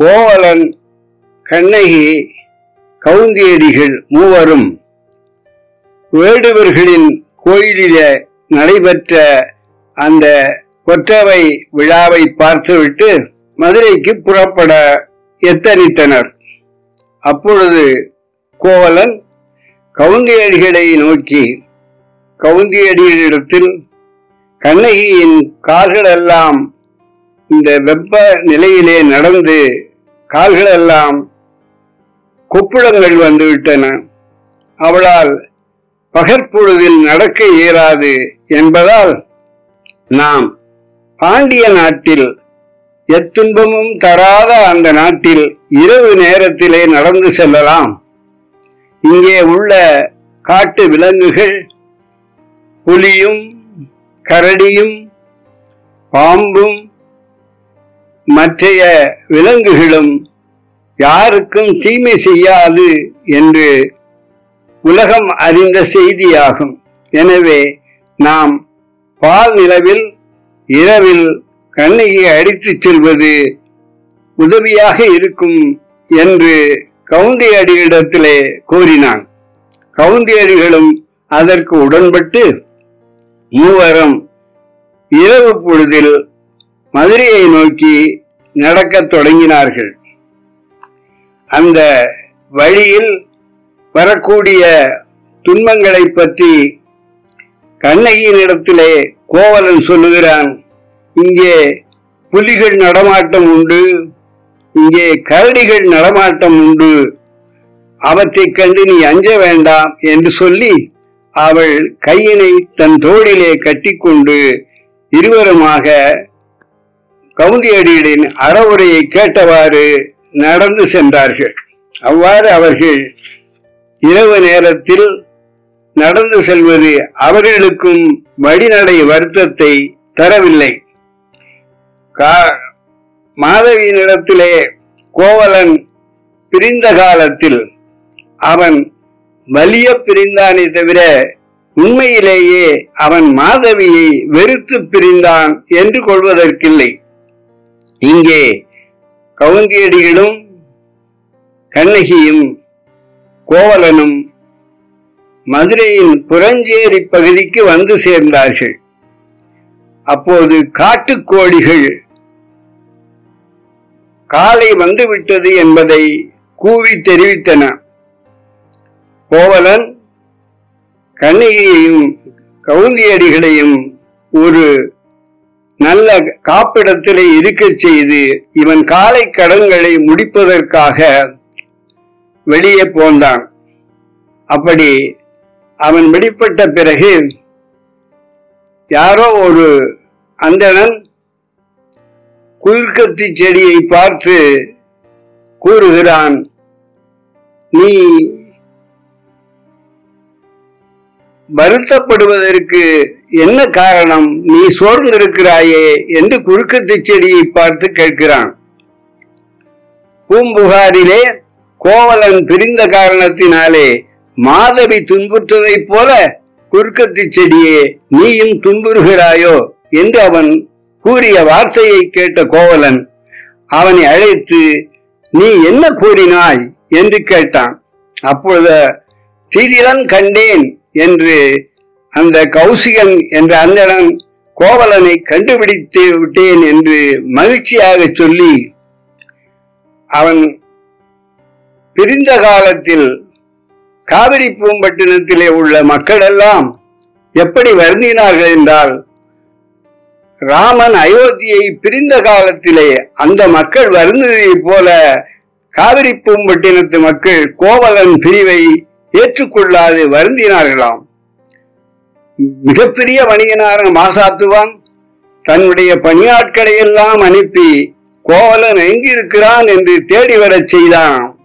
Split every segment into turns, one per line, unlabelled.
கோவலன் கண்ணகி கவுந்தியடிகள் மூவரும் வேடுவர்களின் கோயிலில நடைபெற்ற அந்த கொற்றவை விழாவை பார்த்துவிட்டு மதுரைக்கு புறப்பட எத்தனித்தனர். அப்பொழுது கோவலன் கவுந்தியடிகளை நோக்கி கவுந்தியடிகளிடத்தில் கண்ணகியின் கால்களெல்லாம் இந்த வெப்ப நிலையிலே நடந்து கால்களெல்லாம் கொப்புளங்கள் வந்துவிட்டன. அவளால் பகற்பொழுதில் நடக்க இயலாது என்பதால் நாம் பாண்டிய நாட்டில் எத்துன்பமும் தராத அந்த நாட்டில் இரவு நேரத்திலே நடந்து செல்லலாம். இங்கே உள்ள காட்டு விலங்குகள் புலியும் கரடியும் பாம்பும் மற்றைய விலங்குகளும் யாருக்கும் தீமை செய்யாது என்று உலகம் அறிந்த செய்தியாகும். எனவே நாம் பால் நிலவில் இரவில் கண்ணகியை அடித்துச் செல்வது உதவியாக இருக்கும் என்று கவுந்தி அடிகளிடத்திலே கூறினான். கவுந்தியடிகளும் அதற்கு உடன்பட்டு மூவரும் இரவு பொழுதில் மதுரையை நோக்கி நடக்கத் தொடங்கினார்கள். அந்த வழியில் வரக்கூடிய துன்பங்களை பற்றி கண்ணகியினிடத்திலே கோவலன் சொல்லுகிறான் இங்கே புலிகள் நடமாட்டம் உண்டு இங்கே கரடிகள் நடமாட்டம் உண்டு. அவற்றைக் கண்டு நீ அஞ்ச வேண்டாம் என்று சொல்லி அவள் கையினை தன் தோளிலே கட்டிக்கொண்டு இருவருமாக கவுந்தியடிகளின் அறவுரையை கேட்டவாறு நடந்து சென்றார்கள். அவ்வாறு அவர்கள் இரவு நேரத்தில் நடந்து செல்வது அவர்களுக்கும் வழிநடை வருத்தத்தை தரவில்லை. கா- மாதவியினிடத்திலே கோவலன் பிரிந்த காலத்தில் அவன் வலிய பிரிந்தானே தவிர உண்மையிலேயே அவன் மாதவியை வெறுத்து பிரிந்தான் என்று கொள்வதற்கில்லை. இங்கே கவுந்தியடிகளும் கண்ணகியும் கோவலனும் மதுரையின் புறஞ்சேரி பகுதிக்கு வந்து சேர்ந்தார்கள். அப்போது காட்டுக்கோழிகள் காலை வந்துவிட்டது என்பதை கூவி தெரிவித்தன. கோவலன் கண்ணகியையும் கவுந்தியடிகளையும் ஒரு நல்ல காப்பிடத்திலே இருக்கச் செய்து இவன் காலை கடன்களை முடிப்பதற்காக வெளியே போந்தான். அப்படி அவன் வெளிப்பட்ட பிறகு யாரோ ஒரு அந்தணன் குயிர்கத்தி செடியை பார்த்து கூறுகிறான் நீ வருத்தப்படுவதற்கு என்ன காரணம்? நீ சோர்ந்திருக்கிறாயே என்று குறுக்கத்து செடியை பார்த்து கேட்கிறான். பூம்புகாரிலே கோவலன் பிரிந்த காரணத்தினாலே மாதவி துன்புற்றதைப் போல குறுக்கத்து செடியே நீயும் துன்புறுகிறாயோ என்று அவன் கூறிய வார்த்தையை கேட்ட கோவலன் அவனை அழைத்து நீ என்ன கூறினாய்? என்று கேட்டான். அப்பொழுது தீதிலன் கண்டேன் என்று அந்த கௌசிகன் என்ற அந்தணன் கோவலனை கண்டுபிடித்து விட்டேன் என்று மகிழ்ச்சியாக சொல்லி அவன் பிரிந்த காலத்தில் காவிரி பூம்பட்டினத்திலே உள்ள மக்கள் எல்லாம் எப்படி வருந்தினார்கள் என்றால் ராமன் அயோத்தியை பிரிந்த காலத்திலே அந்த மக்கள் வருந்ததைப் போல காவிரி பூம்பட்டினத்து மக்கள் கோவலன் பிரிவை ஏற்றுக்கொள்ளாது வருந்தினார்களாம். மிகப்பெரிய வணிகனான மாசாத்துவான் தன்னுடைய பணியாட்களை எல்லாம் அனுப்பி கோவலன் எங்கிருக்கிறான் என்று தேடி வரச் செய்தான்.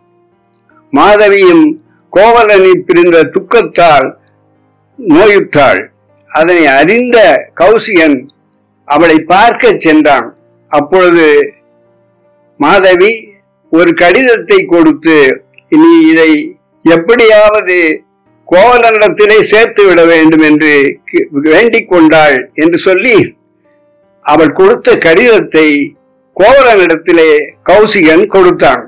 மாதவியும் கோவலனை பிரிந்த துக்கத்தால் நோயுற்றாள். அதனை அறிந்த கௌசியன் அவளை பார்க்க சென்றான். அப்பொழுது மாதவி ஒரு கடிதத்தை கொடுத்து நீ இதை எப்படியாவது கோவலனிடத்திலே சேர்த்து விட வேண்டும் என்று வேண்டிக் கொண்டாள் என்று சொல்லி அவள் கொடுத்த கடிதத்தை கோவலனிடத்திலே கௌசிகன் கொடுத்தான்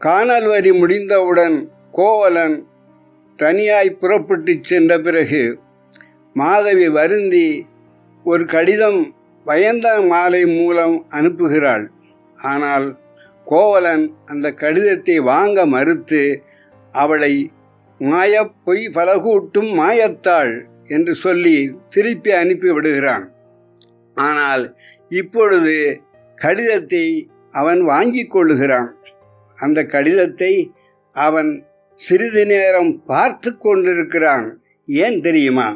காணல் வரி முடிந்தவுடன் கோவலன் தனியாய் புறப்பட்டுச் சென்ற பிறகு மாதவி வருந்தி ஒரு கடிதம் வயந்த மாலை மூலம் அனுப்புகிறாள். ஆனால் கோவலன் அந்த கடிதத்தை வாங்க மறுத்து அவளை மாயப் பொய் பலகூட்டும் மாயத்தாள் என்று சொல்லி திருப்பி அனுப்பி விடுகிறான். ஆனால் இப்பொழுது கடிதத்தை அவன் வாங்கிக் கொள்ளுகிறான். அந்த கடிதத்தை அவன் சிறிது நேரம் பார்த்து கொண்டிருக்கிறான். ஏன் தெரியுமா?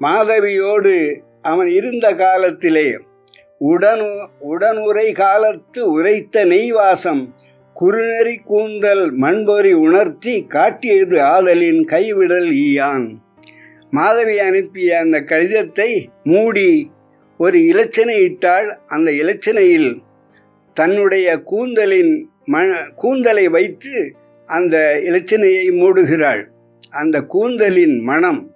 மாதவியோடு அவன் இருந்த காலத்திலே உடன் உடனுரை காலத்து உரைத்த நெய்வாசம் குறுநெறி கூந்தல் மண்பொறி உணர்த்தி காட்டியது ஆதலின் கைவிடல் ஈயான். மாதவி அனுப்பிய அந்த கடிதத்தை மூடி ஒரு இலச்சனை இட்டால் அந்த இலச்சனையில் தன்னுடைய கூந்தலின் ம கூந்தலை வைத்து அந்த இலச்சனையை மூடுகிறாள். அந்த கூந்தலின் மனம்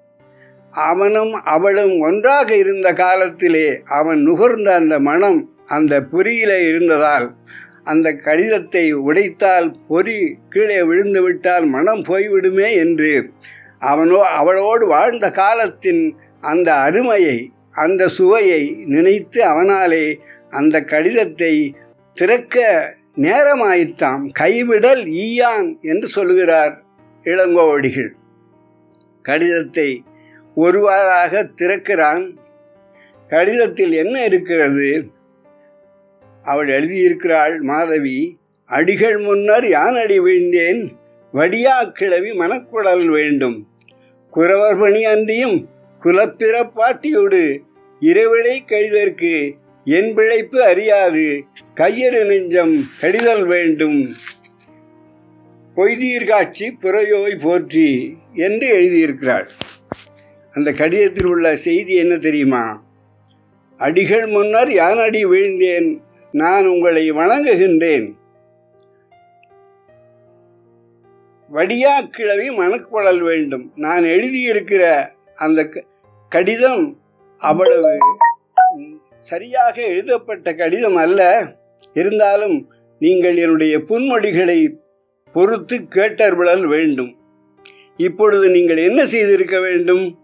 அவனும் அவளும் ஒன்றாக இருந்த காலத்திலே அவன் நுகர்ந்த அந்த மனம் அந்த பொறியில இருந்ததால் அந்த கடிதத்தை உடைத்தால் பொறி கீழே விழுந்து விட்டால் மனம் போய்விடுமே என்று அவனோ அவளோடு வாழ்ந்த காலத்தின் அந்த அருமையை அந்த சுவையை நினைத்து அவனாலே அந்த கடிதத்தை திறக்க நேரமாயிற்றாம் கைவிடல் ஈயான் என்று சொல்கிறார் இளங்கோவடிகள். கடிதத்தை ஒருவாறாக திறக்கிறான். கடிதத்தில் என்ன இருக்கிறது? அவள் எழுதியிருக்கிறாள் மாதவி அடிகள் முன்னர் யான் அடி வீழ்ந்தேன்? வடியா கிளவி மனக்குழல் வேண்டும். குறவர் பணி அன்றியும் குலப்பிறப்பாட்டியோடு இரவிடை கழிதற்கு என் பிழைப்பு அறியாது. கையறு நெஞ்சம் கடிதல் வேண்டும். பொய்தீர் காட்சி புறையோய் போற்றி என்று எழுதியிருக்கிறாள். அந்த கடிதத்தில் உள்ள செய்தி என்ன தெரியுமா? அடிகள் முன்னர் யான் அடி வீழ்ந்தேன்? நான் உங்களை வணங்குகின்றேன். வடியா கிழவி மனக்குழல் வேண்டும். நான் எழுதியிருக்கிற அந்த கடிதம் அவ்வளவு சரியாக எழுதப்பட்ட கடிதம் அல்ல. இருந்தாலும் நீங்கள் என்னுடைய புன்மொழிகளை பொறுத்து கேட்டர்விழல் வேண்டும். இப்பொழுது நீங்கள் என்ன செய்திருக்க வேண்டும்?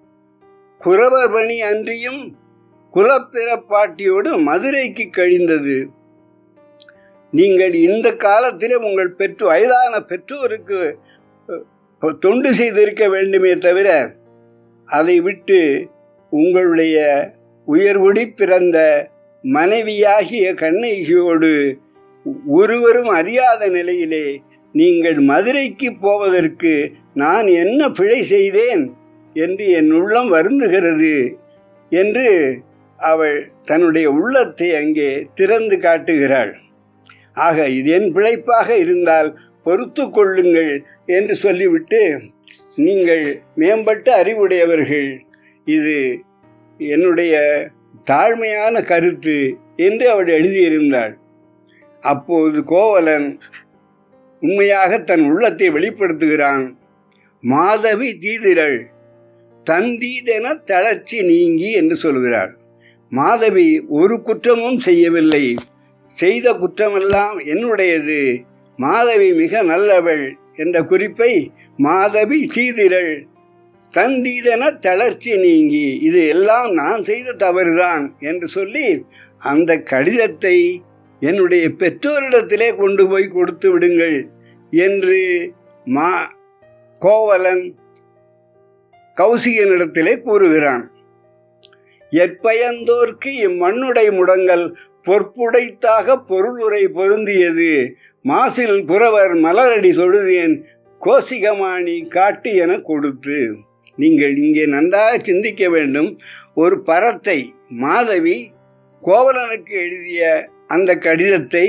குறவர் பணி அன்றியும் குலப்பிறப்பாட்டியோடு மதுரைக்கு கழிந்தது. நீங்கள் இந்த காலத்திலே உங்கள் பெற்று வயதான பெற்றோருக்கு தொண்டு செய்திருக்க வேண்டுமே தவிர அதை விட்டு உங்களுடைய உயர்வுடி பிறந்த மனைவியாகிய கண்ணகியோடு ஒருவரும் அறியாத நிலையிலே நீங்கள் மதுரைக்கு போவதற்கு நான் என்ன பிழை செய்தேன்? என்று என் உள்ளம் வருந்துகிறது என்று அவள் தன்னுடைய உள்ளத்தை அங்கே திறந்து காட்டுகிறாள். ஆக இது என் பிழைப்பாக இருந்தால் பொறுத்து கொள்ளுங்கள் என்று சொல்லிவிட்டு நீங்கள் மேம்பட்ட அறிவுடையவர்கள். இது என்னுடைய தாழ்மையான கருத்து என்று அவள் எழுதியிருந்தாள். அப்போது கோவலன் உண்மையாக தன் உள்ளத்தை வெளிப்படுத்துகிறான். மாதவி தீதிரள். தந்தீதென தளர்ச்சி நீங்கி என்று சொல்கிறார். மாதவி ஒரு குற்றமும் செய்யவில்லை. செய்த குற்றமெல்லாம் என்னுடையது. மாதவி மிக நல்லவள் என்ற குறிப்பை மாதவி சீதிரள். தந்தீதென தளர்ச்சி நீங்கி இது எல்லாம் நான் செய்த தவறுதான் என்று சொல்லி அந்த கடிதத்தை என்னுடைய பெற்றோரிடத்திலே கொண்டு போய் கொடுத்து விடுங்கள் என்று மா கோவலன் கௌசிகனிடத்திலே கூறுகிறான் எப்பயந்தோர்க்கு இம்மண்ணுடை முடங்கல் பொற்புடைத்தாக பொருளுரை பொருந்தியது. மாசில் புறவர் மலரடி தொழுதேன் கோசிகமானி காட்டு என கொடுத்து. நீங்கள் இங்கே நன்றாக சிந்திக்க வேண்டும். ஒரு பரத்தை மாதவி கோவலனுக்கு எழுதிய அந்த கடிதத்தை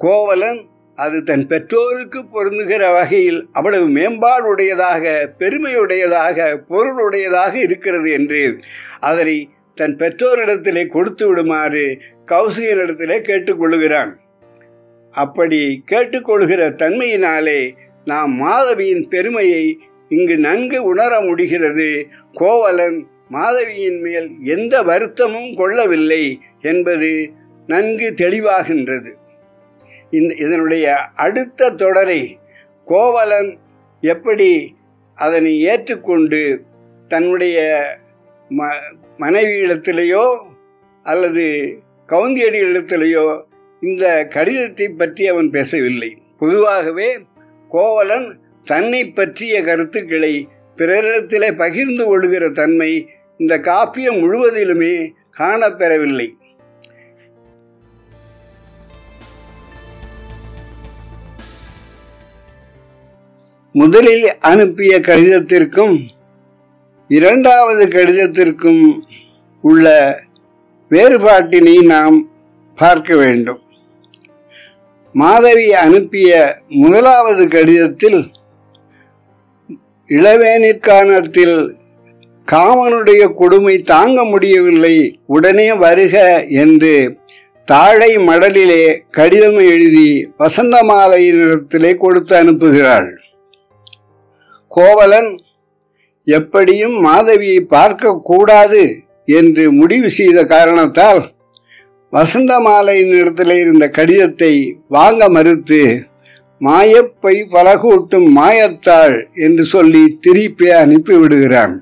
கோவலன் அது தன் பெற்றோருக்கு பொருந்துகிற வகையில் அவ்வளவு மேம்பாடுடையதாக பெருமையுடையதாக பொருளுடையதாக இருக்கிறது என்று அதனை தன் பெற்றோரிடத்திலே கொடுத்து விடுமாறு கௌசிகனிடத்திலே கேட்டுக்கொள்கிறான் அப்படி கேட்டுக்கொள்கிற தன்மையினாலே நாம் மாதவியின் பெருமையை இங்கு நன்கு உணர முடிகிறது. கோவலன் மாதவியின் மேல் எந்த வருத்தமும் கொள்ளவில்லை என்பது நன்கு தெளிவாகின்றது. இதனுடைய அடுத்த தொடரை கோவலன் எப்படி அதனை ஏற்றுக்கொண்டு தன்னுடைய ம மனைவியிடத்திலேயோ அல்லது கவுந்தியடிகளிடத்திலேயோ இந்த கடிதத்தை பற்றி அவன் பேசவில்லை. பொதுவாகவே கோவலன் தன்னை பற்றிய கருத்துக்களை பிறரிடத்திலே பகிர்ந்து கொள்கிற தன்மை இந்த காப்பியம் முழுவதிலுமே காணப்பெறவில்லை. முதலில் அனுப்பிய கடிதத்திற்கும் இரண்டாவது கடிதத்திற்கும் உள்ள வேறுபாட்டினை நாம் பார்க்க வேண்டும். மாதவி அனுப்பிய முதலாவது கடிதத்தில் இளவேனிற்கானத்தில் காமனுடைய கொடுமை தாங்க முடியவில்லை உடனே வருக என்று தாழை மடலிலே கடிதம் எழுதி வசந்தமாலையினிடத்திலே கொடுத்து அனுப்புகிறாள். கோவலன் எப்படியும் மாதவியை பார்க்க கூடாது என்று முடிவு செய்த காரணத்தால் வசந்த மாலையின் இடத்துல இருந்த கடிதத்தை வாங்க மறுத்து மாயப்பை பலகூட்டும் மாயத்தாள் என்று சொல்லி திருப்பி அனுப்பிவிடுகிறான்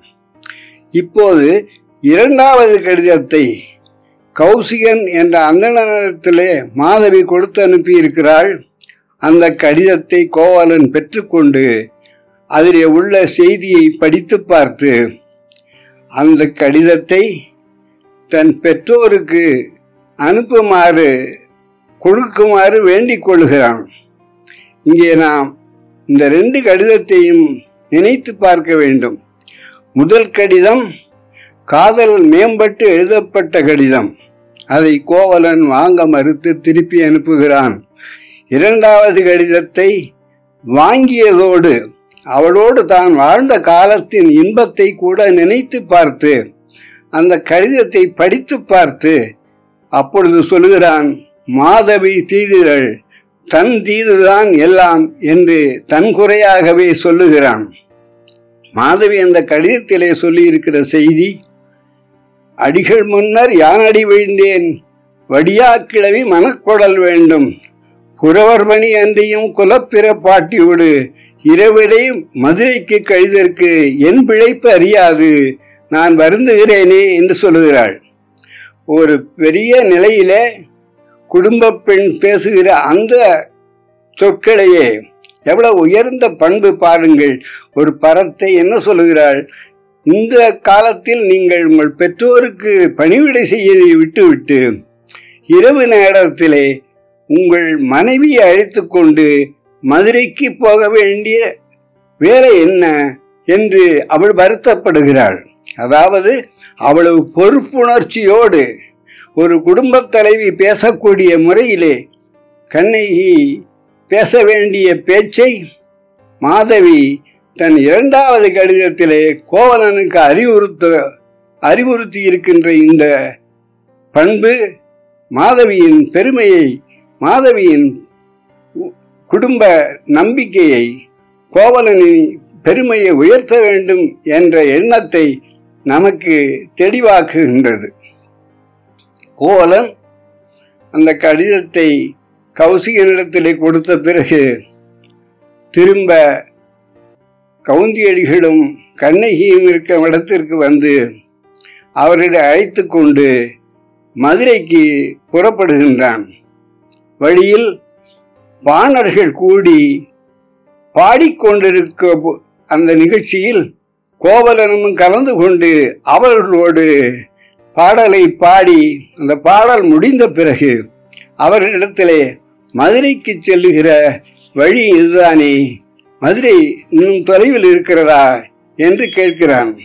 இப்போது இரண்டாவது கடிதத்தை கௌசிகன் என்ற அந்தனத்திலே மாதவி கொடுத்து அனுப்பியிருக்கிறாள். அந்த கடிதத்தை கோவலன் பெற்றுக்கொண்டு அதில் உள்ள செய்தியை படித்து பார்த்து அந்த கடிதத்தை தன் பெற்றோருக்கு அனுப்புமாறு கொடுக்குமாறு வேண்டிக் கொள்கிறான். இங்கே நாம் இந்த ரெண்டு கடிதத்தையும் நினைத்து பார்க்க வேண்டும். முதல் கடிதம் காதல் மேம்பட்டு எழுதப்பட்ட கடிதம். அதை கோவலன் வாங்க மறுத்து திருப்பி அனுப்புகிறான். இரண்டாவது கடிதத்தை வாங்கியதோடு அவளோடு தான் வாழ்ந்த காலத்தின் இன்பத்தை கூட நினைத்து பார்த்து அந்த கடிதத்தை படித்து பார்த்து அப்பொழுது சொல்கிறான் மாதவி தீதுகள் தன் தீதுதான் எல்லாம் என்று தன் குறையாகவே சொல்லுகிறான். மாதவி அந்த கடிதத்திலே சொல்லியிருக்கிற செய்தி அடிகள் முன்னர் யானடி விழுந்தேன்? வடியாக்கிழவி மனக்குழல் வேண்டும். புறவர்மணி அன்றையும் குலப்பிற பாட்டியோடு இரவிடை மதுரைக்கு கழிதற்கு என் பிழைப்பு அறியாது. நான் வருந்துகிறேனே என்று சொல்லுகிறாள். ஒரு பெரிய நிலையில குடும்ப பெண் பேசுகிற அந்த சொற்களையே எவ்வளவு உயர்ந்த பண்பு பாருங்கள். ஒரு பரத்தை என்ன சொல்லுகிறாள்? இந்த காலத்தில் நீங்கள் உங்கள் பெற்றோருக்கு பணிவிடை செய்யதை விட்டுவிட்டு இரவு நேரத்திலே உங்கள் மனைவியை அழைத்து கொண்டு மதுரைக்கு போக வேண்டிய வேலை என்ன என்று அவள் வருத்தப்படுகிறாள். அதாவது அவ்வளவு பொறுப்புணர்ச்சியோடு ஒரு குடும்பத் தலைவி பேசக்கூடிய முறையிலே கண்ணகி பேச வேண்டிய பேச்சை மாதவி தன் இரண்டாவது கடிதத்திலே கோவலனுக்கு அறிவுறுத்த அறிவுறுத்தி இருக்கின்ற இந்த பண்பு மாதவியின் பெருமையை மாதவியின் குடும்ப நம்பிக்கையை கோவலனின் பெருமையை உயர்த்த வேண்டும் என்ற எண்ணத்தை நமக்கு தெளிவாக்குகின்றது. கோவலன் அந்த கடிதத்தை கௌசிகனிடத்திலே கொடுத்த பிறகு திரும்ப கவுந்தியடிகளும் கண்ணகியும் இருக்கும் இடத்திற்கு வந்து அவர்களை அழைத்து கொண்டு மதுரைக்கு புறப்படுகின்றான். வழியில் பாணர்கள் கூடி பாடிக்கொண்டிருக்க அந்த நிகழ்ச்சியில் கோவலனும் கலந்து கொண்டு அவர்களோடு பாடலை பாடி அந்த பாடல் முடிந்த பிறகு அவர்களிடத்திலே மதுரைக்கு செல்லுகிற வழி இதுதானே? மதுரை இன்னும் தொலைவில் இருக்கிறதா? என்று கேட்கிறான்.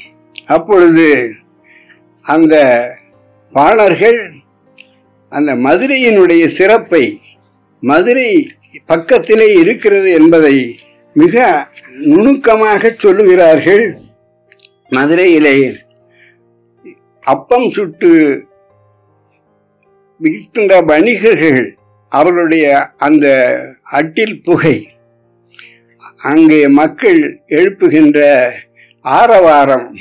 அப்பொழுது அந்த பாணர்கள் அந்த மதுரையினுடைய சிறப்பை மதுரை பக்கத்திலே இருக்கிறது என்பதை மிக நுணுக்கமாக சொல்லுகிறார்கள் மதுரையிலே. அப்பம் சுட்டு விற்கின்ற வணிகர்கள் அவர்களுடைய அந்த அட்டில் புகை அங்கே மக்கள் எழுப்புகின்ற ஆரவாரம்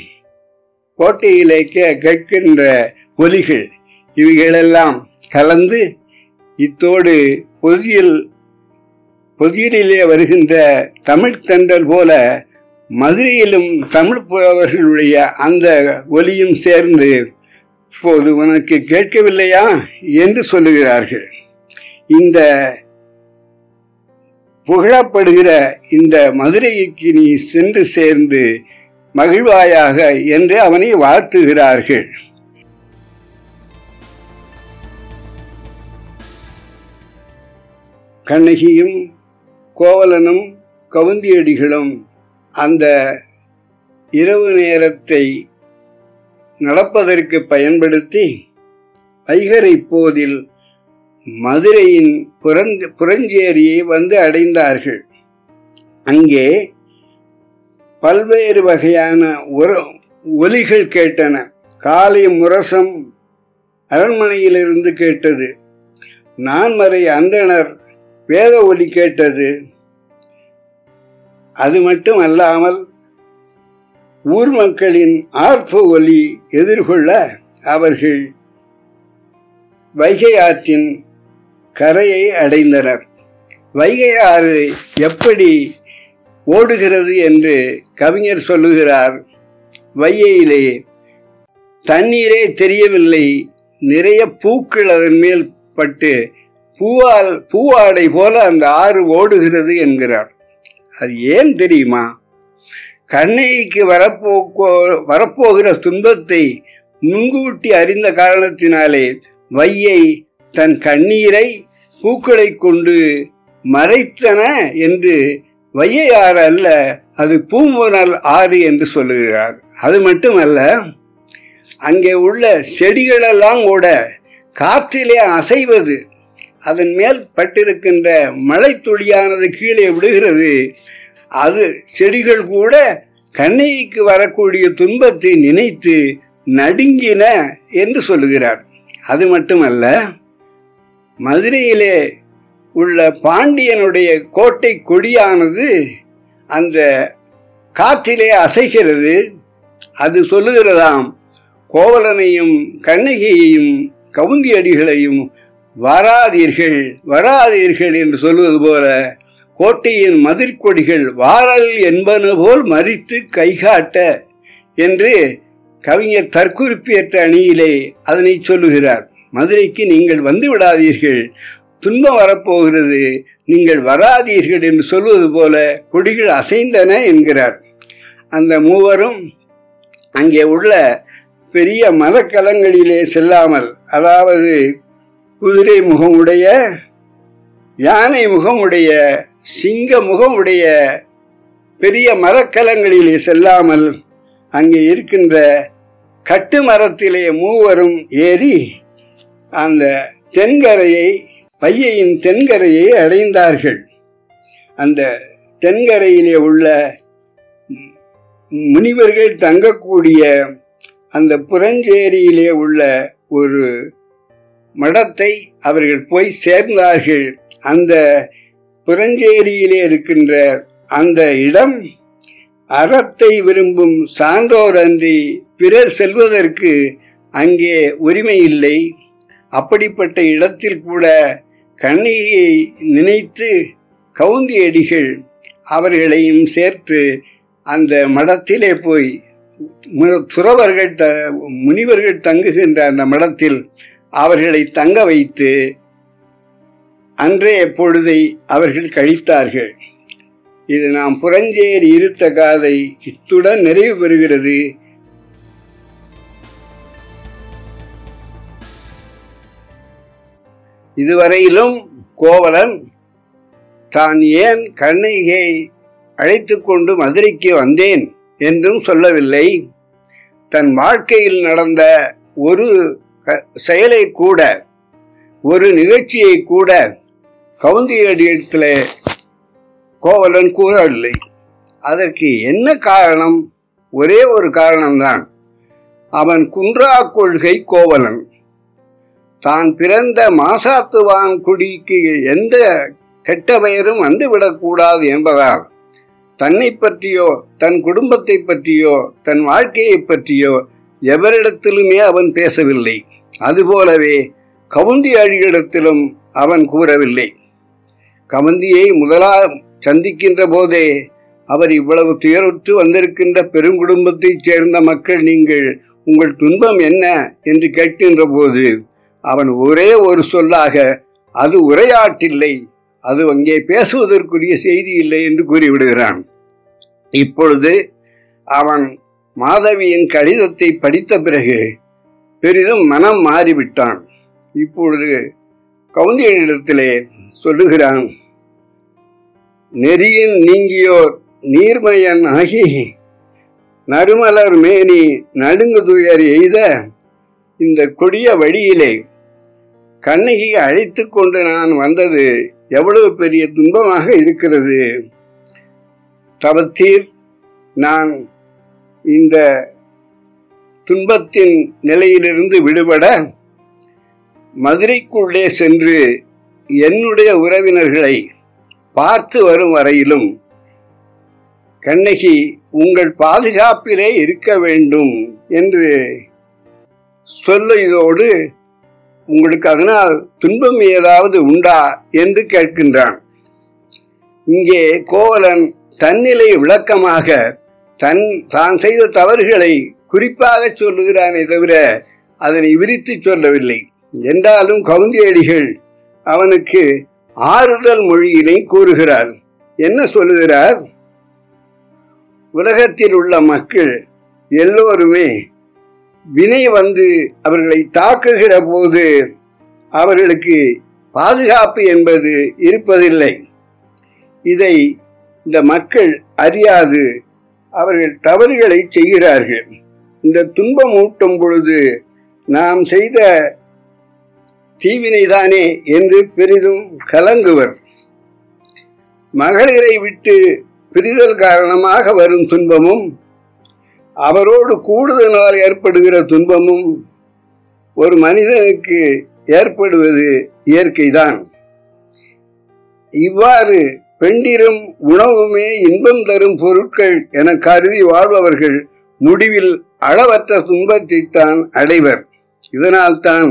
கோட்டையிலே கே- கேட்கின்ற ஒலிகள் இவைகளெல்லாம் கலந்து இத்தோடு பொதியில் வருகின்ற தமிழ் தென்றல் போல மதுரையிலும் தமிழ் புலவர்களுடைய அந்த ஒலியும் சேர்ந்து இப்போது உனக்கு கேட்கவில்லையா என்று சொல்லுகிறார்கள். இந்த புகழப்படுகிற இந்த மதுரைக்கு நீ சென்று சேர்ந்து மகிழ்வாயாக என்று அவனை வாழ்த்துகிறார்கள். கண்ணகியும் கோவலனும் கவுந்தியடிகளும் அந்த இரவு நேரத்தை நடப்பதற்கு பயன்படுத்தி வைகரை போதில் மதுரையின் புறந்த புறஞ்சேரியை வந்து அடைந்தார்கள். அங்கே பல்வேறு வகையான உர ஒலிகள் கேட்டன. காலை முரசம் அரண்மனையிலிருந்து கேட்டது. நான்மறை அந்தணர் வேத ஒலி கேட்டது. அது மட்டும் அல்லாமல் ஊர் மக்களின் ஆர்ப்பு ஒலி எதிர்கொள்ள அவர்கள் வைகை ஆற்றின் கரையை அடைந்தனர். வைகை ஆறு எப்படி ஓடுகிறது என்று கவிஞர் சொல்லுகிறார் வையையிலே தண்ணீரே தெரியவில்லை நிறைய பூக்கள் அதன் மேல் பட்டு பூவால் பூவாடை போல அந்த ஆறு ஓடுகிறது என்கிறார். அது ஏன் தெரியுமா? கண்ணைக்கு வரப்போ வரப்போகிற துன்பத்தை முன்கூட்டி அறிந்த காரணத்தினாலே வையை தன் கண்ணீரை பூக்களை கொண்டு மறைத்தன என்று வையை ஆறு அல்ல அது பூம்புனல் ஆறு என்று சொல்லுகிறார். அது மட்டுமல்ல அங்கே உள்ள செடிகளெல்லாம் கூட காற்றிலே அசைவது அதன் மேல் பட்டிருக்கின்ற மழை துளியானது கீழே விடுகிறது அது செடிகள் கூட கண்ணைக்கு வரக்கூடிய துன்பத்தை நினைத்து நடுங்கின என்று சொல்லுகிறார். அது மட்டுமல்ல மதுரையிலே உள்ள பாண்டியனுடைய கோட்டை கொடியானது அந்த காற்றிலே அசைகிறது. அது சொல்லுகிறதாம் கோவலனையும் கண்ணகியையும் கவுந்தியடிகளையும் வராதீர்கள் வராதீர்கள் என்று சொல்வது போல கோட்டையின் மதிர்கொடிகள் வாரல் என்பன போல் மறித்து கைகாட்ட என்று கவிஞர் தற்குறிப்பேற்ற அணியிலே அதனை சொல்லுகிறார். மதுரைக்கு நீங்கள் வந்து விடாதீர்கள் துன்பம் வரப்போகிறது நீங்கள் வராதீர்கள் என்று சொல்வது போல கொடிகள் அசைந்தன என்கிறார். அந்த மூவரும் அங்கே உள்ள பெரிய மதக்கலங்களிலே செல்லாமல் அதாவது குதிரை முகமுடைய யானை முகமுடைய சிங்க முகமுடைய பெரிய மரக்கலங்களிலே செல்லாமல் அங்கே இருக்கின்ற கட்டு மரத்திலே மூவரும் ஏறி அந்த தென்கரையை பையையின் தென்கரையை அடைந்தார்கள். அந்த தென்கரையிலே உள்ள முனிவர்கள் தங்கக்கூடிய அந்த புறஞ்சேரியிலே உள்ள ஒரு மடத்தை அவர்கள் போய் சேர்ந்தார்கள். அந்த புரஞ்சேரியிலே இருக்கின்ற அந்த இடம் அறத்தை விரும்பும் சான்றோர் அன்றி பிறர் செல்வதற்கு அங்கே உரிமை இல்லை. அப்படிப்பட்ட இடத்தில் கூட கண்ணிகையை நினைத்து கவுந்தியடிகள் அவர்களையும் சேர்த்து அந்த மடத்திலே போய் துறவர்கள் த முனிவர்கள் தங்குகின்ற அந்த மடத்தில் அவர்களை தங்க வைத்து அன்றைய பொழுதை அவர்கள் கழித்தார்கள். இது நாம் புறஞ்சேரி இருத்த காதை இத்துடன் நிறைவு பெறுகிறது. இதுவரையிலும் கோவலன் தான் ஏன் கண்ணகியை அழைத்து கொண்டு மதுரைக்கு வந்தேன் என்றும் சொல்லவில்லை. தன் வாழ்க்கையில் நடந்த ஒரு செயலை கூட ஒரு நிகழ்ச்சியை கூட கவுந்தியடியத்தில் கோவலன் கூறவில்லை. அதற்கு என்ன காரணம்? ஒரே ஒரு காரணம்தான். அவன் குன்றா கொள்கை கோவலன். தான் பிறந்த மாசாத்துவான் குடிக்கு எந்த கெட்ட பெயரும் வந்துவிடக்கூடாது என்பதால் தன்னை பற்றியோ தன் குடும்பத்தை பற்றியோ தன் வாழ்க்கையை பற்றியோ எவரிடத்திலுமே அவன் பேசவில்லை. அதுபோலவே கவுந்தியாழியிடத்திலும் அவன் கூறவில்லை. கவந்தியை முதலா சந்திக்கின்ற போதே அவர் இவ்வளவு துயருற்று வந்திருக்கின்ற பெருங்குடும்பத்தைச் சேர்ந்த மக்கள் நீங்கள் உங்கள் துன்பம் என்ன என்று கேட்கின்ற போது அவன் ஒரே ஒரு சொல்லாக அது உரையாட்டில்லை அது அங்கே பேசுவதற்குரிய செய்தி இல்லை என்று கூறிவிடுகிறான். இப்பொழுது அவன் மாதவியின் கடிதத்தை படித்த பிறகு பெரிதும் மனம் மாறிவிட்டான். இப்பொழுது கவுந்தியனிடத்திலே சொல்லுகிறான் நெறியின் நீங்கியோர் நீர்மயன் ஆகி நறுமலர் மேனி நடுங்கு துயர் எய்த இந்த கொடிய வழியிலே கண்ணகி அழைத்து கொண்டு நான் வந்தது எவ்வளவு பெரிய துன்பமாக இருக்கிறது. தவத்தீர் நான் இந்த துன்பத்தின் நிலையிலிருந்து விடுபட மதுரைக்குள்ளே சென்று என்னுடைய உறவினர்களை பார்த்து வரும் வரையிலும் கண்ணகி உங்கள் பாதுகாப்பிலே இருக்க வேண்டும் என்று சொல்ல இதோடு உங்களுக்கு அதனால் துன்பம் ஏதாவது உண்டா? என்று கேட்கின்றான். இங்கே கோவலன் தன்னிலை விளக்கமாக தன் தான் செய்த தவறுகளை குறிப்பாக சொல்லுகிறானே தவிர அதனை விரித்து சொல்லவில்லை. என்றாலும் கவுந்தியடிகள் அவனுக்கு ஆறுதல் மொழியினை கூறுகிறார். என்ன சொல்லுகிறார்? உலகத்தில் உள்ள மக்கள் எல்லோருமே வினை வந்து அவர்களை தாக்குகிற போது அவர்களுக்கு பாதுகாப்பு என்பது இருப்பதில்லை. இதை இந்த மக்கள் அறியாது. அவர்கள் தவறுகளை செய்கிறார்கள். இந்த துன்பம் ஊட்டும் பொழுது நாம் செய்த தீவினைதானே என்று பெரிதும் கலங்குவர். மகளிரை விட்டு பிரிதல் காரணமாக வரும் துன்பமும் அவரோடு கூடுதலால் ஏற்படுகிற துன்பமும் ஒரு மனிதனுக்கு ஏற்படுவது இயற்கைதான். இவ்வாறு பெண்டிரும் உணவுமே இன்பம் தரும் பொருட்கள் என கருதி வாழ்பவர்கள் முடிவில் அளவற்ற துன்பத்தைத்தான் அடைவர். இதனால்தான்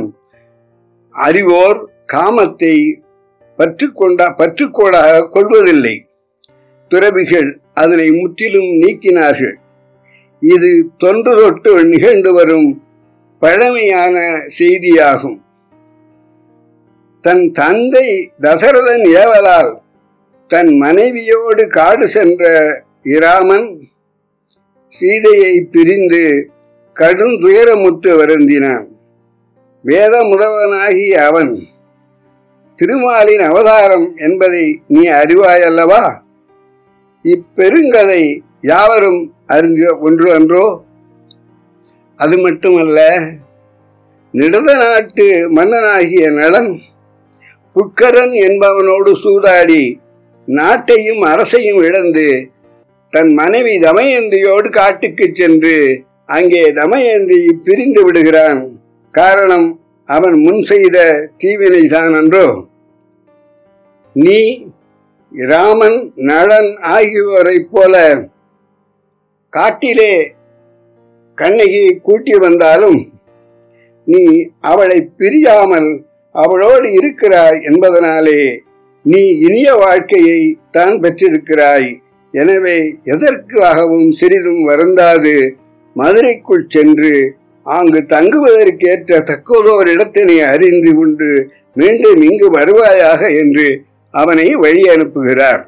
அறிவோர் காமத்தை பற்றுக்கொண்டா பற்றுக்கோடாக கொள்வதில்லை. துறவிகள் அதனை முற்றிலும் நீக்கினார்கள். இது தொன்று தொட்டு நிகழ்ந்து வரும் பழமையான செய்தியாகும். தன் தந்தை தசரதன் ஏவலால் தன் மனைவியோடு காடு சென்ற இராமன் சீதையை பிரிந்து கடும் துயரமுற்று வருந்தினான். வேத முதவனாகிய அவன் திருமாலின் அவதாரம் என்பதை நீ அறிவாயல்லவா? இப்பெருங்கதை யாவரும் அறிந்த ஒன்று அன்றோ? அது மட்டுமல்ல நிடத நாட்டு மன்னனாகிய நலன் புட்கரன் என்பவனோடு சூதாடி நாட்டையும் அரசையும் இழந்து தன் மனைவி தமயந்தியோடு காட்டுக்கு சென்று அங்கே தமயந்தியை பிரிந்து விடுகிறான். காரணம் அவன் முன் செய்த தீவினைதான் அன்றோ. நீ ராமன் நளன் ஆகியோரைப் போல காட்டிலே கண்ணகி கூட்டி வந்தாலும் நீ அவளை பிரியாமல் அவளோடு இருக்கிறாய் என்பதனாலே நீ இனிய வாழ்க்கையை தான் பெற்றிருக்கிறாய். எனவே எதற்காகவும் சிறிதும் வருந்தாது. மதுரைக்குள் சென்று அங்கு தங்குவதற்கேற்ற தக்கதோர் இடத்தினை அறிந்து கொண்டு மீண்டும் இங்கு வருவாயாக என்று அவனை வழி அனுப்புகிறார்.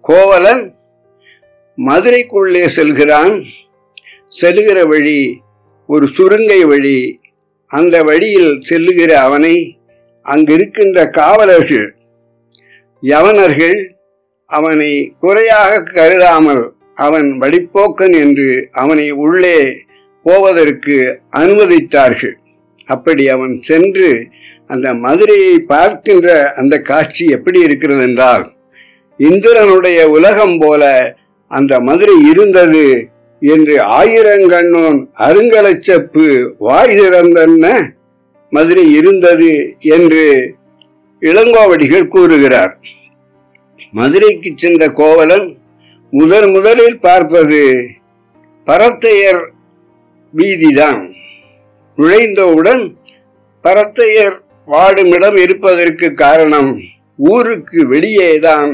கோவலன் மதுரைக்குள்ளே செல்கிறான். செல்லுகிற வழி ஒரு சுருங்கை வழி அந்த வழியில் செல்லுகிற அவனை அங்கிருக்கின்ற காவலர்கள் யவனர்கள் அவனை குறையாக கருதாமல் அவன் வழிப்போக்கன் என்று அவனை உள்ளே போவதற்கு அனுமதித்தார்கள். அப்படி அவன் சென்று அந்த மதுரையை பார்க்கின்ற அந்த காட்சி எப்படி இருக்கிறது என்றால் இந்திரனுடைய உலகம் போல அந்த மதுரை இருந்தது என்று ஆயிரங்கண்ணோன் அருங்கலச்சப்பு வாய் திறந்தன்ன மதுரை இருந்தது என்று இளங்கோவடிகள் கூறுகிறார். மதுரைக்கு சென்ற கோவலன் முதன் முதலில் பார்ப்பது பரத்தையர் வீதிதான். நுழைந்தவுடன் பரத்தையர் வாடுமிடம் இருப்பதற்கு காரணம் ஊருக்கு வெளியேதான்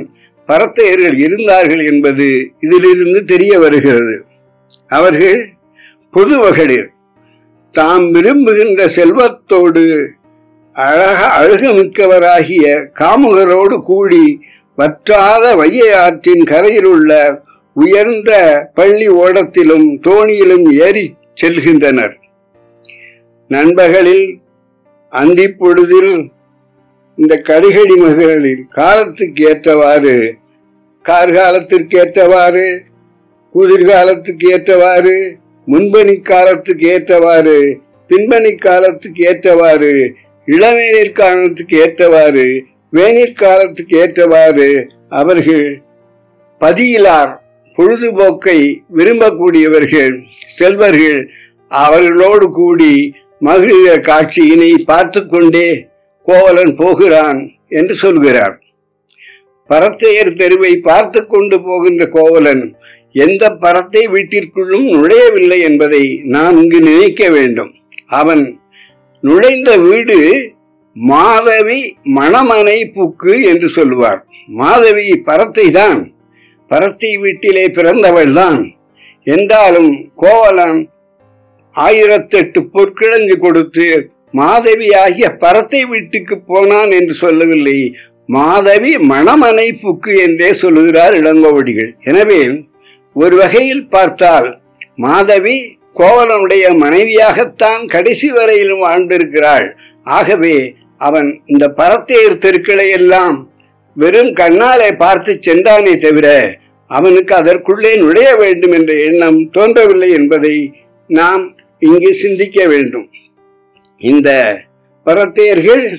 பரத்தையர்கள் இருந்தார்கள் என்பது இதிலிருந்து தெரிய வருகிறது. அவர்கள் பொது மகளிர். தாம் விரும்புகின்ற செல்வத்தோடு அழக அழகுமிக்கவராகிய காமுகரோடு கூடி வற்றாத வையை ஆற்றின் கரையில் உள்ள உயர்ந்த பள்ளி ஓடத்திலும் தோணியிலும் ஏறி செல்கின்றனர். நண்பகலில் அந்தி பொழுதில் இந்த கடிகடி மகளில் காலத்துக்கு ஏற்றவாறு கார்காலத்திற்கு ஏற்றவாறு குதிர்காலத்துக்கு ஏற்றவாறு முன்பணி காலத்துக்கு ஏற்றவாறு பின்பணி காலத்துக்கு ஏற்றவாறு இளவேநீர் காலத்துக்கு ஏற்றவாறு வேநீர் காலத்துக்கு ஏற்றவாறு அவர்கள் பதியிலார் பொழுதுபோக்கை விரும்பக்கூடியவர்கள் செல்வர்கள் அவர்களோடு கூடி மகிழ்கிற காட்சியினை பார்த்து கொண்டே கோவலன் போகிறான் என்று சொல்கிறார். பரத்தையர் தெருவை பார்த்து கொண்டு போகின்ற கோவலன் எந்த பரத்தை வீட்டிற்குள்ளும் நுழையவில்லை என்பதை நாம் இங்கு நினைக்க வேண்டும். அவன் நுழைந்த வீடு மாதவி மணமனை புக்கு என்று சொல்லுவார். மாதவி பரத்தை தான் பரத்தை வீட்டிலே பிறந்தவள் தான் என்றாலும் கோவலன் ஆயிரத்தெட்டு பொற்கிழங்கு கொடுத்து மாதவி ஆகிய பரத்தை வீட்டுக்கு போனான் என்று சொல்லவில்லை. மாதவி மணமனை புக்கு என்றே சொல்லுகிறார் இளங்கோவடிகள். எனவே ஒரு வகையில் பார்த்தால் மாதவி கோவலனுடைய மனைவியாகத்தான் கடைசி வரையிலும் வாழ்ந்திருக்கிறாள். ஆகவே அவன் இந்த பரத்தேர் தெருக்களை எல்லாம் வெறும் கண்ணாலே பார்த்து சென்றானே தவிர அவனுக்கு அதற்குள்ளே நுழைய வேண்டும் என்ற எண்ணம் தோன்றவில்லை என்பதை நாம் இங்கு சிந்திக்க வேண்டும். இந்த பரத்தேர்கள்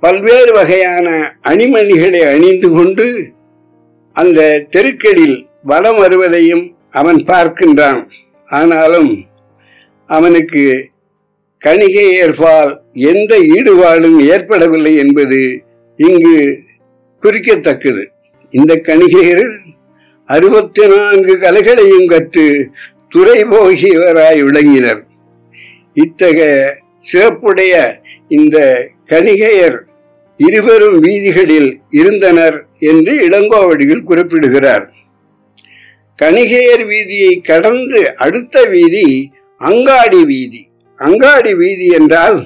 பல்வேறு வகையான அணிமணிகளை அணிந்து கொண்டு அந்த தெருக்களில் வளம் வருவதையும் அவன் பார்க்கின்றான். ஆனாலும் அவனுக்கு கணிகை ஏற்பால் எந்த ஈடுபாடும் ஏற்படவில்லை என்பது இங்கு குறிக்கத்தக்கது. இந்த கணிகையர் அறுபத்தி நான்கு கலைகளையும் கற்று துறை போகியவராய் விளங்கினர். இத்தகைய சிறப்புடைய இந்த கணிகையர் இருவரும் வீதிகளில் இருந்தனர் என்று இளங்கோவடிகள் குறிப்பிடுகிறார். கணிகையர் வீதியை கடந்து அடுத்த வீதி அங்காடி வீதி. அங்காடி வீதி என்றால்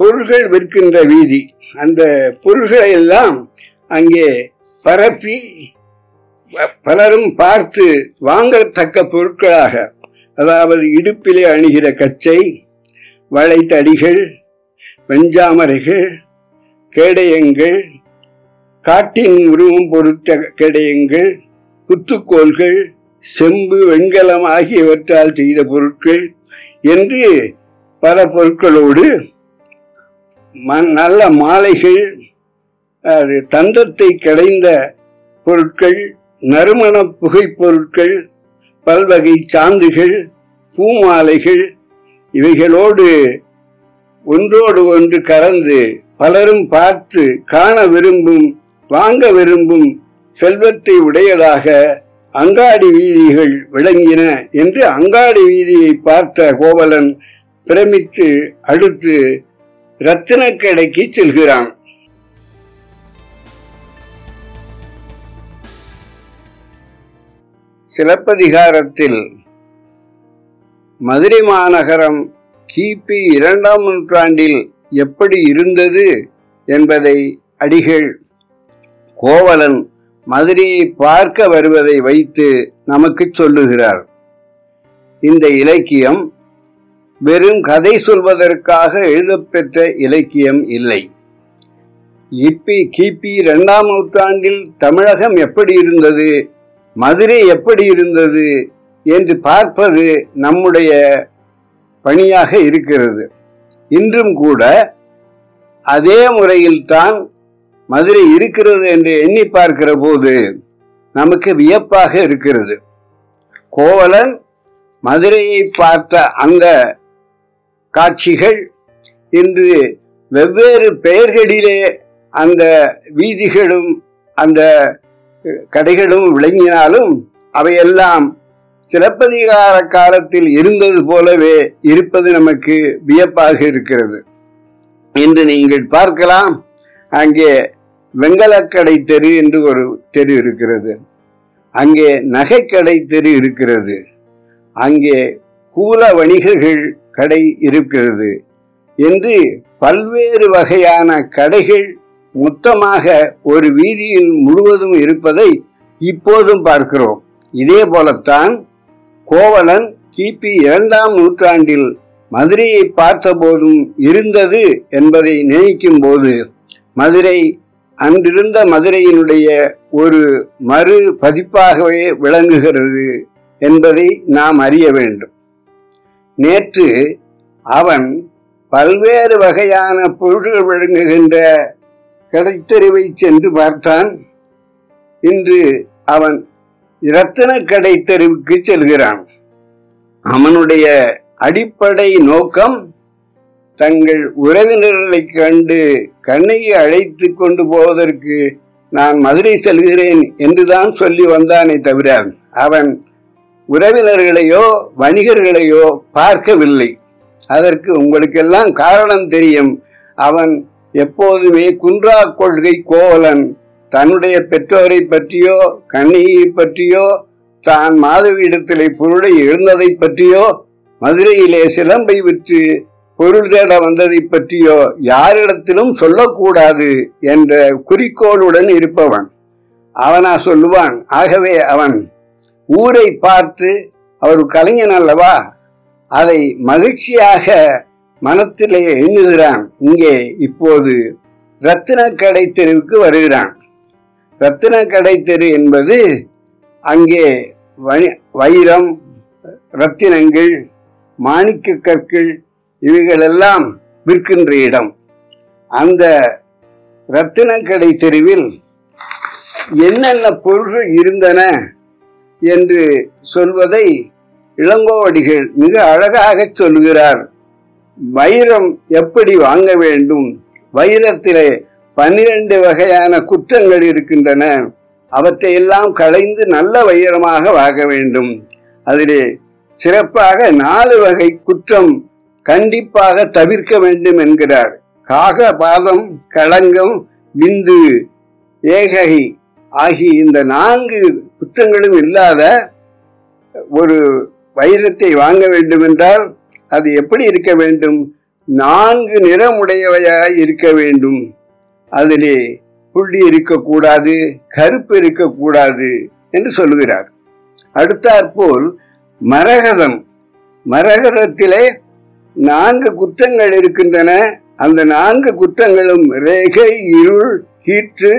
பொருள்கள் விற்கின்ற வீதி. அந்த பொருள்களை எல்லாம் அங்கே பரப்பி பலரும் பார்த்து வாங்கத்தக்க பொருட்களாக அதாவது இடுப்பிலே அணுகிற கச்சை வளைத்தடிகள் வெஞ்சாமரைகள் கேடயங்கள் காட்டின் உருவம் பொறுத்த கேடயங்கள் குத்துக்கோள்கள் செம்பு வெண்கலம் ஆகியவற்றால் செய்த பொருட்கள் என்று பல பொருட்களோடு நல்ல மாலைகள் அது தந்தத்தை கடைந்த பொருட்கள் நறுமண புகைப்பொருட்கள் பல்வகை சாந்துகள் பூமாலைகள் இவைகளோடு ஒன்றோடு ஒன்று கலந்து பலரும் பார்த்து காண விரும்பும் வாங்க விரும்பும் செல்வத்தை உடையதாக அங்காடி வீதிகள் விளங்கின என்று அங்காடி வீதியை பார்த்த கோவலன் பிரமித்து அடுத்து ரத்தினக்கடைக்கு செல்கிறான். சிலப்பதிகாரத்தில் மதுரை மாநகரம் கிபி இரண்டாம் நூற்றாண்டில் எப்படி இருந்தது என்பதை அடிகள் கோவலன் மதுரையை பார்க்க வருவதை வைத்து நமக்கு சொல்லுகிறார். இந்த இலக்கியம் வெறும் கதை சொல்வதற்காக எழுதப்பெற்ற இலக்கியம் இல்லை. இப்பி கிபி இரண்டாம் நூற்றாண்டில் தமிழகம் எப்படி இருந்தது மதுரை எப்படி இருந்தது என்று பார்ப்பது நம்முடைய பணியாக இருக்கிறது. இன்றும் கூட அதே முறையில்தான் மதுரை இருக்கிறது என்று எண்ணி பார்க்கிற போது நமக்கு வியப்பாக இருக்கிறது. கோவலன் மதுரையை பார்த்த அந்த காட்சிகள் இன்று வெவ்வேறு பெயர்களிலே அந்த வீதிகளும் அந்த கடைகளும் விளங்கினாலும் அவையெல்லாம் சிலப்பதிகார காலத்தில் இருந்தது போலவே இருப்பது நமக்கு வியப்பாக இருக்கிறது. என்று நீங்கள் பார்க்கலாம் அங்கே வெங்கலக்கடை தெரு என்று ஒரு தெரு இருக்கிறது. அங்கே நகைக்கடை தெரு இருக்கிறது. அங்கே கூல வணிகர்கள் கடை இருக்கிறது என்று பல்வேறு வகையான கடைகள் மொத்தமாக ஒரு வீதியில் முழுவதும் இருப்பதை இப்போதும் பார்க்கிறோம். இதே போலத்தான் கோவலன் கிபி இரண்டாம் நூற்றாண்டில் மதுரையை பார்த்தபோதும் இருந்தது என்பதை நினைக்கும் போது மதுரை அன்றிருந்த மதுரையினுடைய ஒரு மறு பதிப்பாகவே விளங்குகிறது என்பதை நாம் அறிய வேண்டும். நேற்று அவன் பல்வேறு வகையான பொருள்கள் விளங்குகின்ற கடைத்தெருவை சென்று பார்த்தான். இன்று அவன் இரத்தன கடை தெருவுக்கு செல்கிறான். அவனுடைய அடிப்படை நோக்கம் தங்கள் உறவினர்களை கண்டு கண்ணையை அழைத்து கொண்டு போவதற்கு நான் மதுரை செல்கிறேன் என்றுதான் சொல்லி வந்தானே தவிர அவன் உறவினர்களையோ வணிகர்களையோ பார்க்கவில்லை. அதற்கு உங்களுக்கெல்லாம் காரணம் தெரியும். அவன் எப்போதுமே குன்றா கொள்கை கோவலன். தன்னுடைய பெற்றோரை பற்றியோ கண்ணியை பற்றியோ தான் மாதவியிடத்திலே பொருளை எழுந்ததை பற்றியோ மதுரையிலே சிலம்பை விற்று பொருள் தேட வந்ததை பற்றியோ யாரிடத்திலும் சொல்லக்கூடாது என்ற குறிக்கோளுடன் இருப்பவன். அவனா சொல்லுவான் ஆகவே அவன் ஊரை பார்த்து அவர் கலைஞன் அல்லவா? அதை மகிழ்ச்சியாக மனத்திலே எண்ணுகிறான். இங்கே இப்போது ரத்தின கடை தெருவுக்கு வருகிறான். ரத்தின கடை தெரு என்பது அங்கே வைரம் ரத்தினங்கள் மாணிக்க கற்கள் இவைகளெல்லாம் விற்கின்ற இடம். அந்த ரத்தினக்கடை தெருவில் என்னென்ன பொருள்கள் இருந்தன என்று சொல்வதை இளங்கோவடிகள் மிக அழகாக சொல்கிறார். வைரம் எப்படி வாங்க வேண்டும்? வைரத்திலே பன்னிரண்டு வகையான குற்றங்கள் இருக்கின்றன. அவற்றையெல்லாம் களைந்து நல்ல வைரமாக வாங்க வேண்டும். அதிலே சிறப்பாக நாலு வகை குற்றம் கண்டிப்பாக தவிர்க்க வேண்டும் என்கிறார். காக பாதம் களங்கம் விந்து ஏகை ஆகிய இந்த நான்கு குற்றங்களும் இல்லாத ஒரு வைரத்தை வாங்க வேண்டும் என்றால் அது எப்படி இருக்க வேண்டும்? நான்கு நிறமுடையவையாக இருக்க வேண்டும். அதிலே புள்ளி இருக்கக்கூடாது கருப்பு இருக்கக்கூடாது என்று சொல்லுகிறார். அடுத்தாற்போல் மரகதம். மரகதத்திலே நான்கு குற்றங்கள் இருக்கின்றன. அந்த நான்கு குற்றங்களும் ரேகை இருள் கீற்று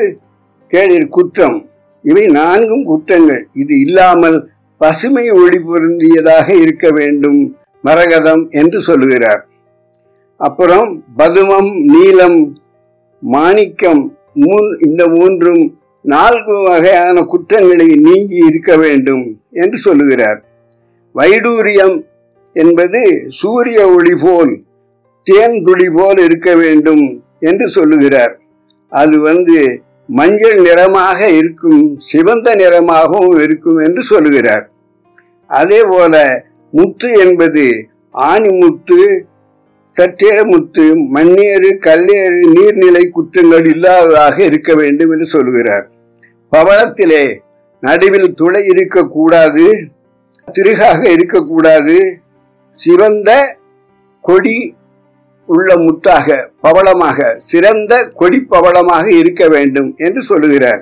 கேளிர் குற்றம். இவை நான்கும் குற்றங்கள். இது இல்லாமல் பசுமை ஒளி பொருந்தியதாக இருக்க வேண்டும். மரகதம் என்று சொல்லுகிறார். அப்புறம் பதுமம் நீலம் மாணிக்கம் இந்த மூன்றும் நான்கு வகையான குற்றங்களை நீங்கி இருக்க வேண்டும் என்று சொல்லுகிறார். வைடூரியம் என்பது சூரிய ஒளி போல் தேன் துளி போல் இருக்க வேண்டும் என்று சொல்லுகிறார். அது வந்து மஞ்சள் நிறமாக இருக்கும் சிவந்த நிறமாகவும் இருக்கும் என்று சொல்லுகிறார். அதே போல முத்து என்பது ஆணி முத்து சற்றே முத்து மண்ணேறு கல்லேறு நீர்நிலை குற்றங்கள் இல்லாததாக இருக்க வேண்டும் என்று சொல்கிறார் பவளத்திலே நடுவில் துளை இருக்கக்கூடாது திருகாக இருக்கக்கூடாது சிவந்த கொடி உள்ள முத்தாக பவளமாக சிறந்த கொடி பவளமாக இருக்க வேண்டும் என்று சொல்லுகிறார்.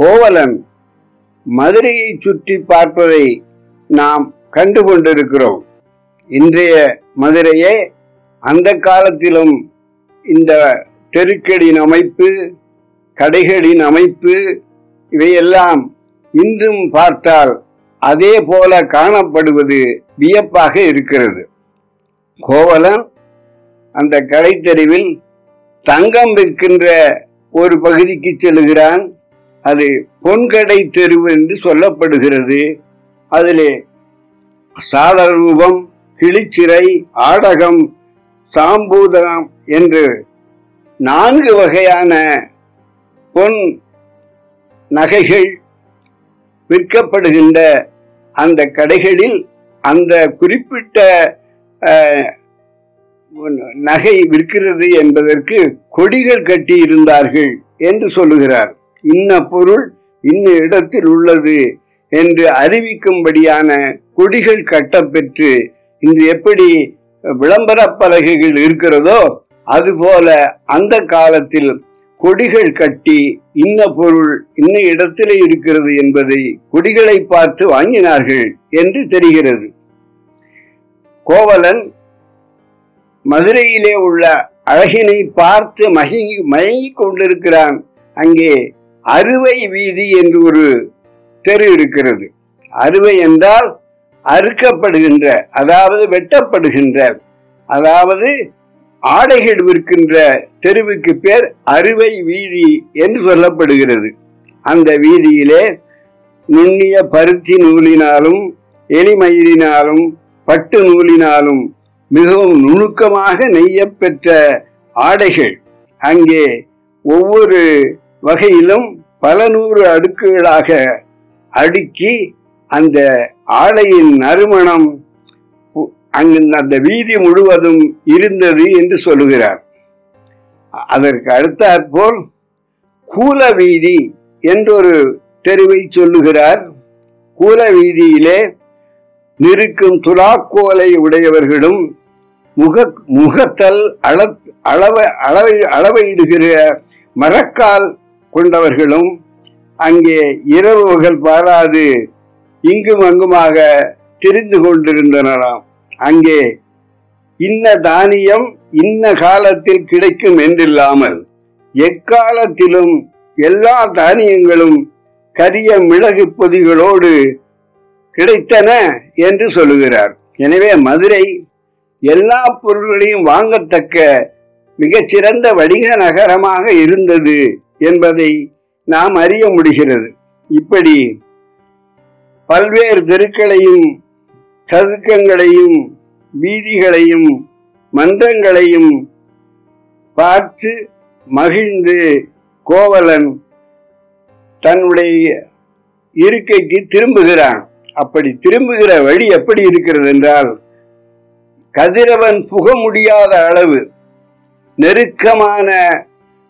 கோவலன் மதுரையை சுற்றி பார்ப்பதை நாம் கண்டு கொண்டிருக்கிறோம். இன்றைய மதுரையே அந்த காலத்திலும் இந்த தெருக்கடின் அமைப்பு கடைகளின் அமைப்பு இவையெல்லாம் இன்றும் பார்த்தால் அதே போல காணப்படுவது வியப்பாக இருக்கிறது. கோவலன் அந்த கடைத்தெருவில் தங்கம் விற்கின்ற ஒரு பகுதிக்கு செல்கிறான். அது பொன்கடை தெருவு என்று சொல்லப்படுகிறது. அதிலே சாலரூபம் கிளிச்சிறை ஆடகம் சாம்பூதம் என்று நான்கு வகையான பொன் நகைகள் விற்கப்படுகின்ற அந்த கடைகளில் அந்த குறிப்பிட்ட நகை விற்கிறது என்பதற்கு கொடிகள் கட்டி இருந்தார்கள் என்று சொல்லுகிறார். இன்ன பொருள் இன்ன இடத்தில் உள்ளது என்று அறிவிக்கும்படியான கொடிகள் கட்டப்பெற்று இன்று எப்படி விளம்பர பலகைகள் இருக்கிறதோ அதுபோல அந்த காலத்தில் கொடிகள் கட்டி இன்ன பொருள் இன்ன இடத்திலே இருக்கிறது என்பதை கொடிகளை பார்த்து வாங்கினார்கள் என்று தெரிகிறது. கோவலன் மதுரையிலே உள்ள அழகினை பார்த்து மயங்கி மயங்கிக் கொண்டிருக்கிறான். அங்கே அறுவை வீதி என்று ஒரு தெரு இருக்கிறது. அறுவை என்றால் அறுக்கப்படுகின்ற அதாவது வெட்டப்படுகின்ற அதாவது ஆடைகள் விற்கின்ற தெருவுக்கு பேர் அறுவை வீதி என்று சொல்லப்படுகிறது. அந்த வீதியிலே நுண்ணிய பருத்தி நூலினாலும் எலிமயிலினாலும் பட்டு நூலினாலும் மிகவும் நுணுக்கமாக நெய்யப்பெற்ற ஆடைகள். அங்கே ஒவ்வொரு வகையிலும் பல நூறு அடுக்குகளாக அடுக்கி அந்த ஆடையின் நறுமணம் அங்கு அந்த வீதி முழுவதும் இருந்தது என்று சொல்லுகிறார். அதற்கு அடுத்தாற்போல் கூல வீதி என்றொரு தெருவை சொல்லுகிறார். கூல வீதியிலே நிற்கும் துலாக்கோலை உடையவர்களும் முக முகத்தல் அள அளவை அளவை அளவையிடுகிற மரக்கால் கொண்டவர்களும் அங்கே இரவுகள் பாராது இங்கும் அங்குமாக தெரிந்து கொண்டிருந்தனராம். அங்கே இன்ன தானியம் இன்ன காலத்தில் கிடைக்கும் என்றில்லாமல் எக்காலத்திலும் எல்லா தானியங்களும் கரிய மிளகு பொதிகளோடு கிடைத்தன என்று சொல்லுகிறார். எனவே மதுரை எல்லா பொருள்களையும் வாங்கத்தக்க மிகச்சிறந்த வணிக நகரமாக இருந்தது என்பதை நாம் அறிய முடிகிறது. இப்படி பல்வேறு தெருக்களையும் சதுக்கங்களையும் வீதிகளையும் மன்றங்களையும் பார்த்து மகிழ்ந்து கோவலன் தன்னுடைய இருக்கைக்கு திரும்புகிறான். அப்படி திரும்புகிற வழி எப்படி இருக்கிறது என்றால் கதிரவன் புக முடியாத அளவு நெருக்கமான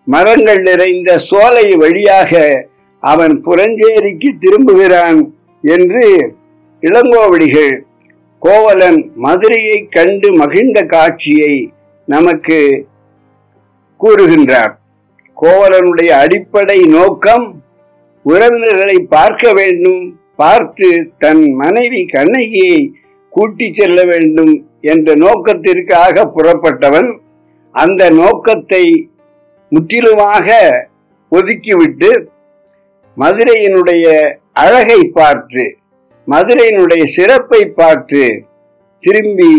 மரங்கள் நிறைந்த சோலை வழியாக அவன் புறஞ்சேரிக்கு திரும்புகிறான் என்று இளங்கோவடிகள் கோவலன் மதுரையை கண்டு மகிழ்ந்த காட்சியை நமக்கு கூறுகின்றார். கோவலனுடைய அடிப்படை நோக்கம் உறவினர்களை பார்க்க வேண்டும் பார்த்து தன் மனைவி கண்ணகியை கூட்டிச் செல்ல வேண்டும் என்ற நோக்கத்திற்காக புறப்பட்டவன் அந்த நோக்கத்தை முற்றிலுமாக ஒதுக்கிவிட்டு மதுரையினுடைய அழகை பார்த்து மதுரையினுடைய சிறப்பை பார்த்து திரும்பி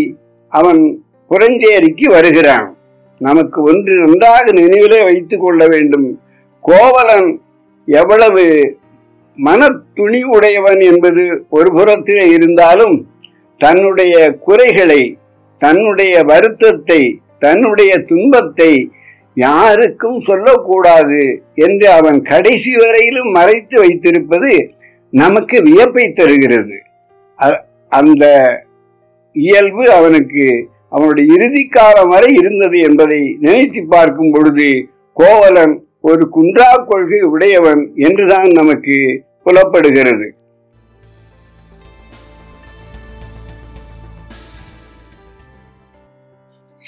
அவன் புரஞ்சேரிக்கு வருகிறான். நமக்கு ஒன்று நன்றாக நினைவிலே வைத்துக் கொள்ள வேண்டும். கோவலன் எவ்வளவு மன துணி உடையவன் என்பது ஒரு புறத்திலே இருந்தாலும் தன்னுடைய குறைகளை தன்னுடைய வருத்தத்தை தன்னுடைய துன்பத்தை யாருக்கும் சொல்லக்கூடாது என்று அவன் கடைசி வரையிலும் மறைத்து வைத்திருப்பது நமக்கு வியப்பை தருகிறது. அ- அந்த இயல்பு அவனுக்கு அவனுடைய இறுதி காலம் வரை இருந்தது என்பதை நினைத்து பார்க்கும் பொழுது கோவலன் ஒரு குன்றா கொள்கை உடையவன் என்றுதான் நமக்கு புலப்படுகிறது.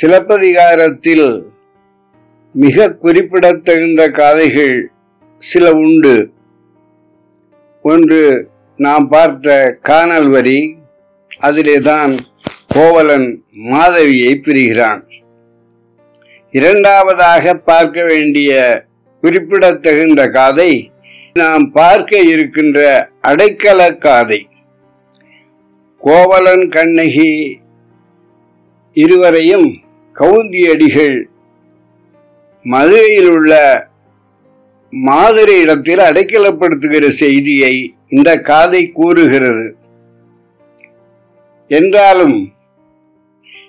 சிலப்பதிகாரத்தில் மிக குறிப்பிடத்தகுந்த கதைகள் சில உண்டு. ஒன்று நாம் பார்த்த காணல் வரி அதிலே தான் கோவலன் மாதவியை பிரிகிறான். இரண்டாவதாக பார்க்க வேண்டிய குறிப்பிடத்தகுந்த காதை நாம் பார்க்க இருக்கின்ற அடைக்கல காதை. கோவலன் கண்ணகி இருவரையும் கவுந்தியடிகள் மதுரையில் உள்ள மாதிரி இடத்தில் அடைக்கலப்படுத்துகிற செய்தியை இந்த காதை கூறுகிறது. என்றாலும்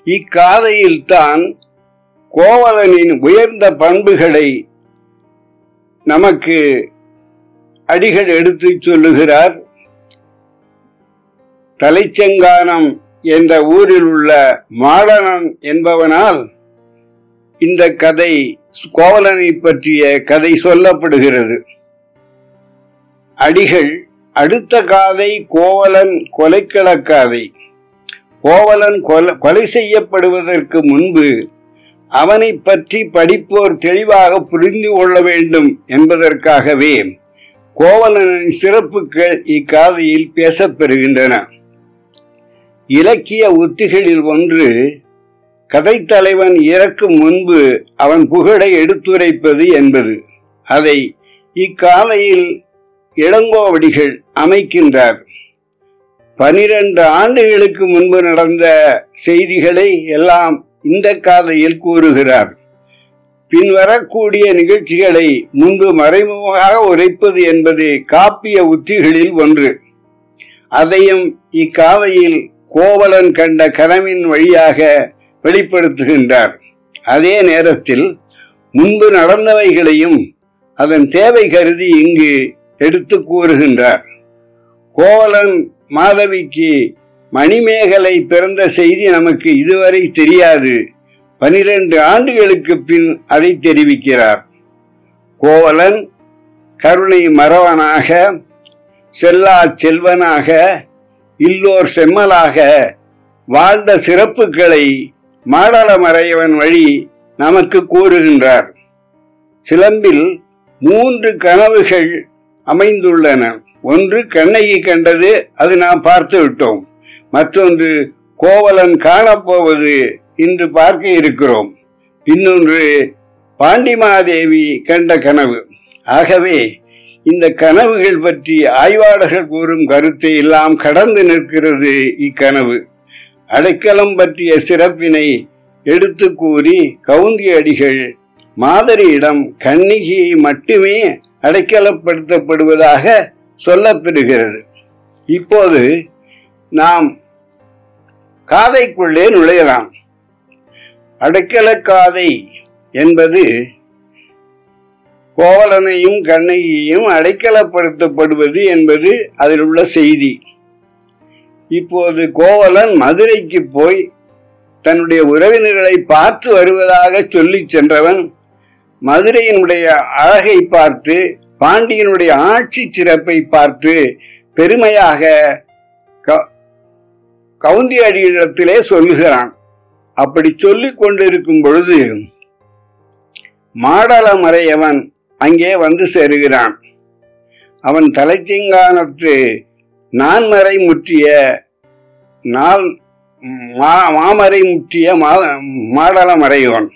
இக்காதையில்தான் கோவலனின் உயர்ந்த பண்புகளை நமக்கு அடிகள் எடுத்துச் சொல்லுகிறார். தலைச்செங்கானம் என்ற ஊரில் உள்ள மாடனன் என்பவனால் இந்த கதை கோவலனை பற்றிய கதை சொல்லப்படுகிறது. அடிகள் அடுத்த காதை கோவலன் கொலைக்கிழக்காதை கோவலன் கொலை செய்யப்படுவதற்கு முன்பு அவனை பற்றி படிப்போர் தெளிவாக புரிந்து கொள்ள வேண்டும் என்பதற்காகவே கோவலனின் சிறப்புகள் இக்காதையில் பேசப்பெறுகின்றன இலக்கிய உத்திகளில் ஒன்று கதைத்தலைவன் இறக்கும் முன்பு அவன் புகழை எடுத்துரைப்பது என்பது. அதை இக்காலையில் இளங்கோவடிகள் அமைக்கின்றார். பனிரெண்டு ஆண்டுகளுக்கு முன்பு நடந்த செய்திகளை எல்லாம் இந்த காதையில் கூறுகிறார். பின்வரக்கூடிய நிகழ்ச்சிகளை முன்பு மறைமுகமாக உரைப்பது என்பது காப்பிய உத்திகளில் ஒன்று. அதையும் இக்காதையில் கோவலன் கண்ட கனவின் வழியாக வெளிப்படுத்துகின்றார். அதே நேரத்தில் முன்பு நடந்தவைகளையும் அதன் தேவை கருதி இங்கு எடுத்து கூறுகின்றார். கோவலன் மாதவிக்கு மணிமேகலை பிறந்த செய்தி நமக்கு இதுவரை தெரியாது. பனிரெண்டு ஆண்டுகளுக்கு பின் அதை தெரிவிக்கிறார். கோவலன் கருணை மறவனாக செல்லா செல்வனாக இல்லோர் செம்மலாக வாழ்ந்த சிறப்புகளை மாடலமறையவன் வழி நமக்கு கூறுகின்றார். சிலம்பில் மூன்று கனவுகள் அமைந்துள்ளன. ஒன்று கண்ணகி கண்டது அது நாம் பார்த்து விட்டோம். மற்றொன்று கோவலன் காணப்போவது இன்று பார்க்க இருக்கிறோம். இன்னொன்று பாண்டிமாதேவி கண்ட கனவு. ஆகவே இந்த கனவுகள் பற்றி ஆய்வாளர்கள் கூறும் கருத்தை எல்லாம் கடந்து நிற்கிறது இக்கனவு. அடைக்கலம் பற்றிய சிறப்பினை எடுத்து கூறி கவுந்தி அடிகள் மாதரியிடம் கண்ணிகையை மட்டுமே அடைக்கலப்படுத்தப்படுவதாக சொல்லப்பெறுகிறது. இப்போது நாம் காதைக்குள்ளே நுழையலாம். அடைக்கல காதை என்பது கோவலனையும் கண்ணகியையும் அடைக்கலப்படுத்தப்படுவது என்பது அதில் உள்ள செய்தி. இப்போது கோவலன் மதுரைக்கு போய் தன்னுடைய உறவினர்களை பார்த்து வருவதாக சொல்லி சென்றவன் மதுரையினுடைய அழகை பார்த்து பாண்டியனுடைய ஆட்சி சிறப்பை பார்த்து பெருமையாக கவுந்தி அடியிடத்திலே சொல்லுகிறான். அப்படி சொல்லிக் கொண்டிருக்கும் பொழுது மாடலமறையவன் அங்கே வந்து சேருகிறான். அவன் தலைச்சிங்கானத்து நான்மறை முற்றிய நாள் மாமறை முற்றிய மாடலமறையவன்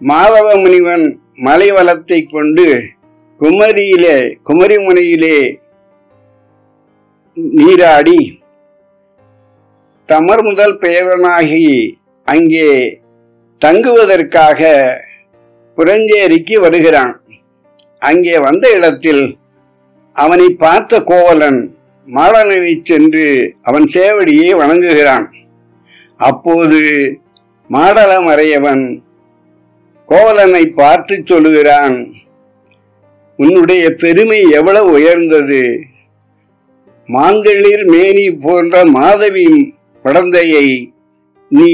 மாதவ முனிவன் மலைவளத்தை கொண்டு குமரியிலே குமரிமுனையிலே நீராடி தமர் முதல் பெயரனாகி அங்கே தங்குவதற்காக புரஞ்சேரிக்கு வருகிறான். அங்கே வந்த இடத்தில் அவனை பார்த்த கோவலன் மாடலனை சென்று அவன் சேவடியை வணங்குகிறான். அப்போது மாடலமறையவன் கோவலனை பார்த்து சொல்லுகிறான் உன்னுடைய பெருமை எவ்வளவு உயர்ந்தது? மாந்தளிர் மேனி போன்ற மாதவி குழந்தையை நீ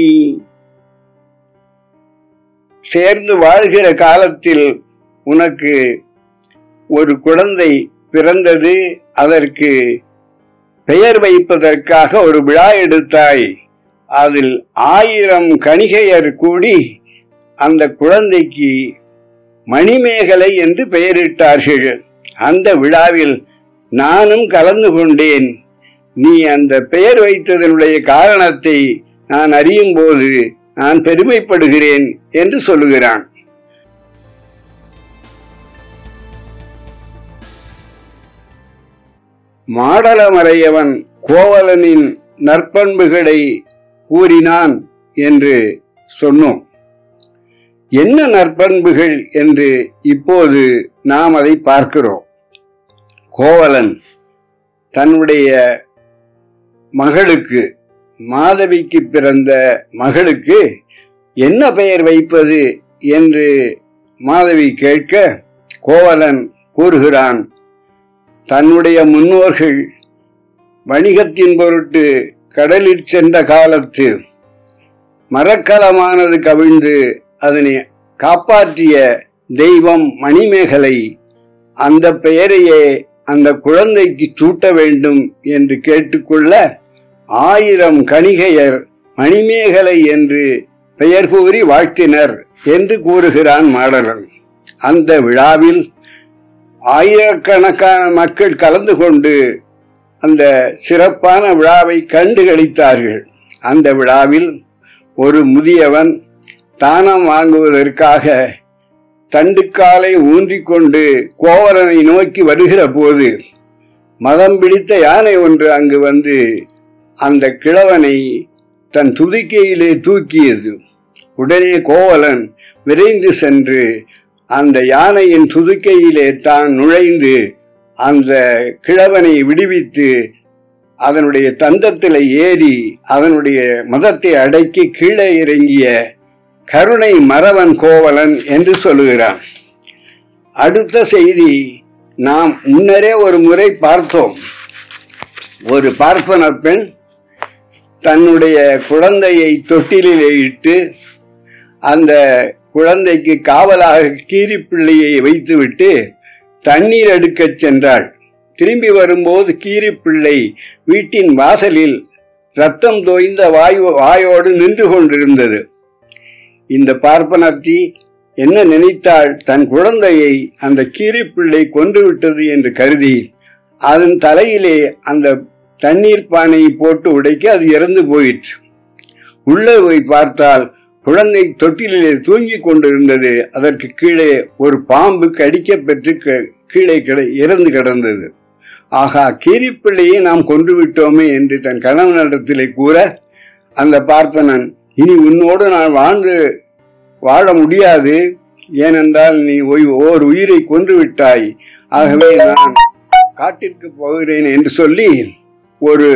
சேர்ந்து வாழ்கிற காலத்தில் உனக்கு ஒரு குழந்தை பிறந்தது அதற்கு பெயர் வைப்பதற்காக ஒரு விழா எடுத்தாய். அதில் ஆயிரம் கணிகையர் கூடி அந்த குழந்தைக்கு மணிமேகலை என்று பெயரிட்டார்கள். அந்த விழாவில் நானும் கலந்து கொண்டேன். நீ அந்த பெயர் வைத்ததனுடைய காரணத்தை நான் அறியும் போது நான் பெருமைப்படுகிறேன் என்று சொல்லுகிறான். மாடலமறையவன் கோவலனின் நற்பண்புகளை கூறினான் என்று சொன்னோம். என்ன நற்பண்புகள் என்று இப்போது நாம் அதை பார்க்கிறோம். கோவலன் தன்னுடைய மகளுக்கு மாதவிக்கு பிறந்த மகளுக்கு என்ன பெயர் வைப்பது என்று மாதவி கேட்க கோவலன் கூறுகிறான். தன்னுடைய முன்னோர்கள் வணிகத்தின் பொருட்டு கடலில் சென்ற காலத்து மரக்கலமானது கவிழ்ந்து அதனை காப்பாற்றிய தெய்வம் மணிமேகலை அந்த பெயரையே அந்த குழந்தைக்கு சூட்ட வேண்டும் என்று கேட்டுக்கொள்ள ஆயிரம் கணிகையர் மணிமேகலை என்று பெயர் கூறி வாழ்த்தினர் என்று கூறுகிறான் மாடலன். அந்த விழாவில் ஆயிரக்கணக்கான மக்கள் கலந்து கொண்டு அந்த சிறப்பான விழாவை கண்டுகளித்தார்கள் அந்த விழாவில் ஒரு முதியவன் தானம் வாங்குவதற்காக தண்டுக்காலை ஊன்றிக்கொண்டு கோவலனை நோக்கி வருகிற போது மதம் பிடித்த யானை ஒன்று அங்கு வந்து அந்த கிழவனை தன் துதிக்கையிலே தூக்கியது. உடனே கோவலன் விரைந்து சென்று அந்த யானையின் துதுக்கையிலே தான் நுழைந்து அந்த கிழவனை விடுவித்து அதனுடைய தந்தத்தில் ஏறி அதனுடைய மதத்தை அடக்கி கீழே இறங்கிய கருணை மறவன் கோவலன் என்று சொல்லுகிறான். அடுத்த செய்தி நாம் முன்னரே ஒரு முறை பார்த்தோம். ஒரு பார்ப்பன பெண் தன்னுடைய குழந்தையை தொட்டிலே இட்டு அந்த குழந்தைக்கு காவலாக கீரிப்பிள்ளையை வைத்துவிட்டு தண்ணீர் எடுக்கச் சென்றாள். திரும்பி வரும்போது கீரிப்பிள்ளை வீட்டின் வாசலில் ரத்தம் தோய்ந்த வாயு வாயோடு நின்று கொண்டிருந்தது. இந்த பார்ப்பனத்தி என்ன நினைத்தாள்? தன் குழந்தையை அந்த கீரிப்பிள்ளை கொன்றுவிட்டது என்று கருதி அதன் தலையிலே அந்த தண்ணீர் பானையை போட்டு உடைக்க அது இறந்து போயிற்று. உள்ளே போய் பார்த்தால் குழந்தை தொட்டிலே தூங்கிக் கொண்டிருந்தது. அதற்கு கீழே ஒரு பாம்பு கடிக்க பெற்று கீழே கிட இறந்து கிடந்தது. ஆகா கீரிப்பிள்ளையை நாம் கொன்று விட்டோமே என்று தன் கணவனிடத்திலே கூற அந்த பார்ப்பனன் இனி உன்னோடு நான் வாழ்ந்து வாழ முடியாது. ஏனென்றால் நீ ஓர் உயிரை கொன்று விட்டாய். ஆகவே நான் காட்டிற்கு போகிறேன் என்று சொல்லி ஒரு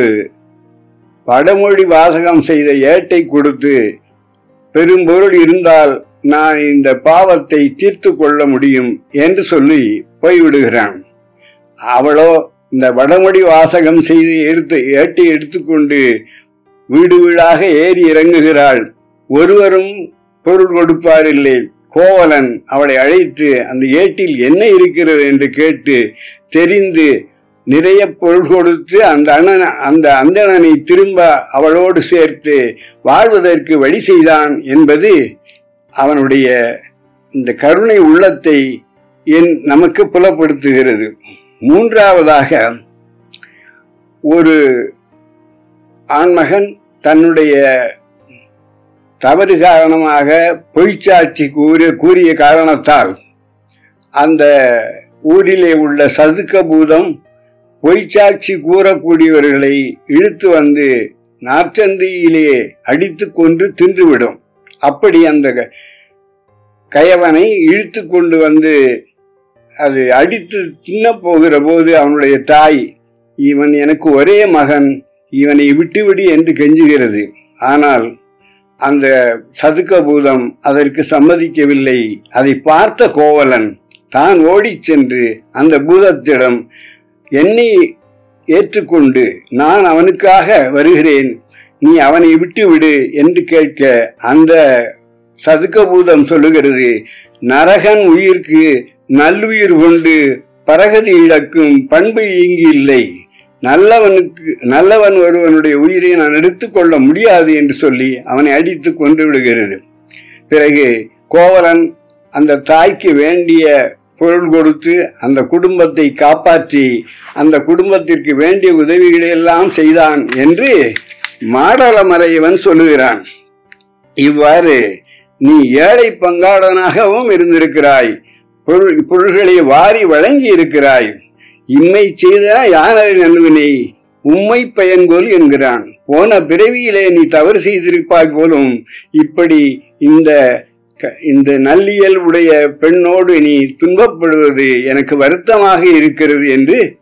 வடமொழி வாசகம் செய்த ஏட்டை கொடுத்து பெரும்பொருள் இருந்தால் நான் இந்த பாவத்தை தீர்த்து கொள்ள முடியும் என்று சொல்லி போய்விடுகிறான். அவளோ இந்த வடமொழி வாசகம் செய்து எடுத்து ஏட்டை எடுத்துக்கொண்டு வீடு வீடாக ஏறி இறங்குகிறாள். ஒருவரும் பொருள் கொடுப்பாரில்லை. கோவலன் அவளை அழைத்து அந்த ஏட்டில் என்ன இருக்கிறது? என்று கேட்டு தெரிந்து நிறைய பொருள் கொடுத்து அந்த அண்ணன் அந்த அந்தணனை திரும்ப அவளோடு சேர்த்து வாழ்வதற்கு வழி செய்தான் என்பது அவனுடைய இந்த கருணை உள்ளத்தை என் நமக்கு புலப்படுத்துகிறது. மூன்றாவதாக ஒரு ஆண்மகன் தன்னுடைய தவறு காரணமாக பொய்ச்சாட்சி கூறிய கூறிய காரணத்தால் அந்த ஊரிலே உள்ள சதுக்க பூதம் பொய்ச்சாட்சி கூறக்கூடியவர்களை இழுத்து வந்து நாற்றந்தியிலே அடித்து கொண்டு தின்றுவிடும். அப்படி அந்த கயவனை இழுத்து கொண்டு வந்து அது அடித்து தின்ன போகிற போது அவனுடைய தாய் இவன் எனக்கு ஒரே மகன் இவனை விட்டுவிடு என்று கெஞ்சுகிறது. ஆனால் அந்த சதுக்க பூதம் அதற்கு சம்மதிக்கவில்லை. அதை பார்த்த கோவலன் தான் ஓடிச் சென்று அந்த பூதத்திடம் என்னை ஏற்றுக்கொண்டு நான் அவனுக்காக வருகிறேன். நீ அவனை விட்டு விடு என்று கேட்க அந்த சதுக்கபூதம் சொல்லுகிறது. நரகன் உயிர்க்கு நல்லுயிர் கொண்டு பரகதி இழக்கும் பண்பு இங்கு இல்லை. நல்லவனுக்கு நல்லவன் ஒருவனுடைய உயிரை நான் எடுத்துக்கொள்ள முடியாது என்று சொல்லி அவனை அடித்து கொண்டு விடுகிறது. பிறகு கோவலன் அந்த தாய்க்கு வேண்டிய பொருள் கொடுத்து அந்த குடும்பத்தை காப்பாற்றி அந்த குடும்பத்திற்கு வேண்டிய உதவிகளை எல்லாம் செய்தான் என்று மாடலமறையவன் சொல்லுகிறான். இவ்வாறு நீ ஏழை பங்காளனாகவும் இருந்திருக்கிறாய். பொருள் பொருள்களை வாரி வழங்கி இருக்கிறாய். இம்மை செய்த யானரை நல்வினை உம்மை பயன்கோல் என்கிறான். போன பிறவியிலே நீ தவறு செய்திருப்பாய் போலும் இப்படி இந்த இந்த நல்லியல் உடைய பெண்ணோடு நீ துன்பப்படுவது எனக்கு வருத்தமாக இருக்கிறது என்று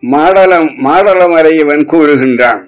மாடலம் மாடலமறையவன் கூறுகின்றான்.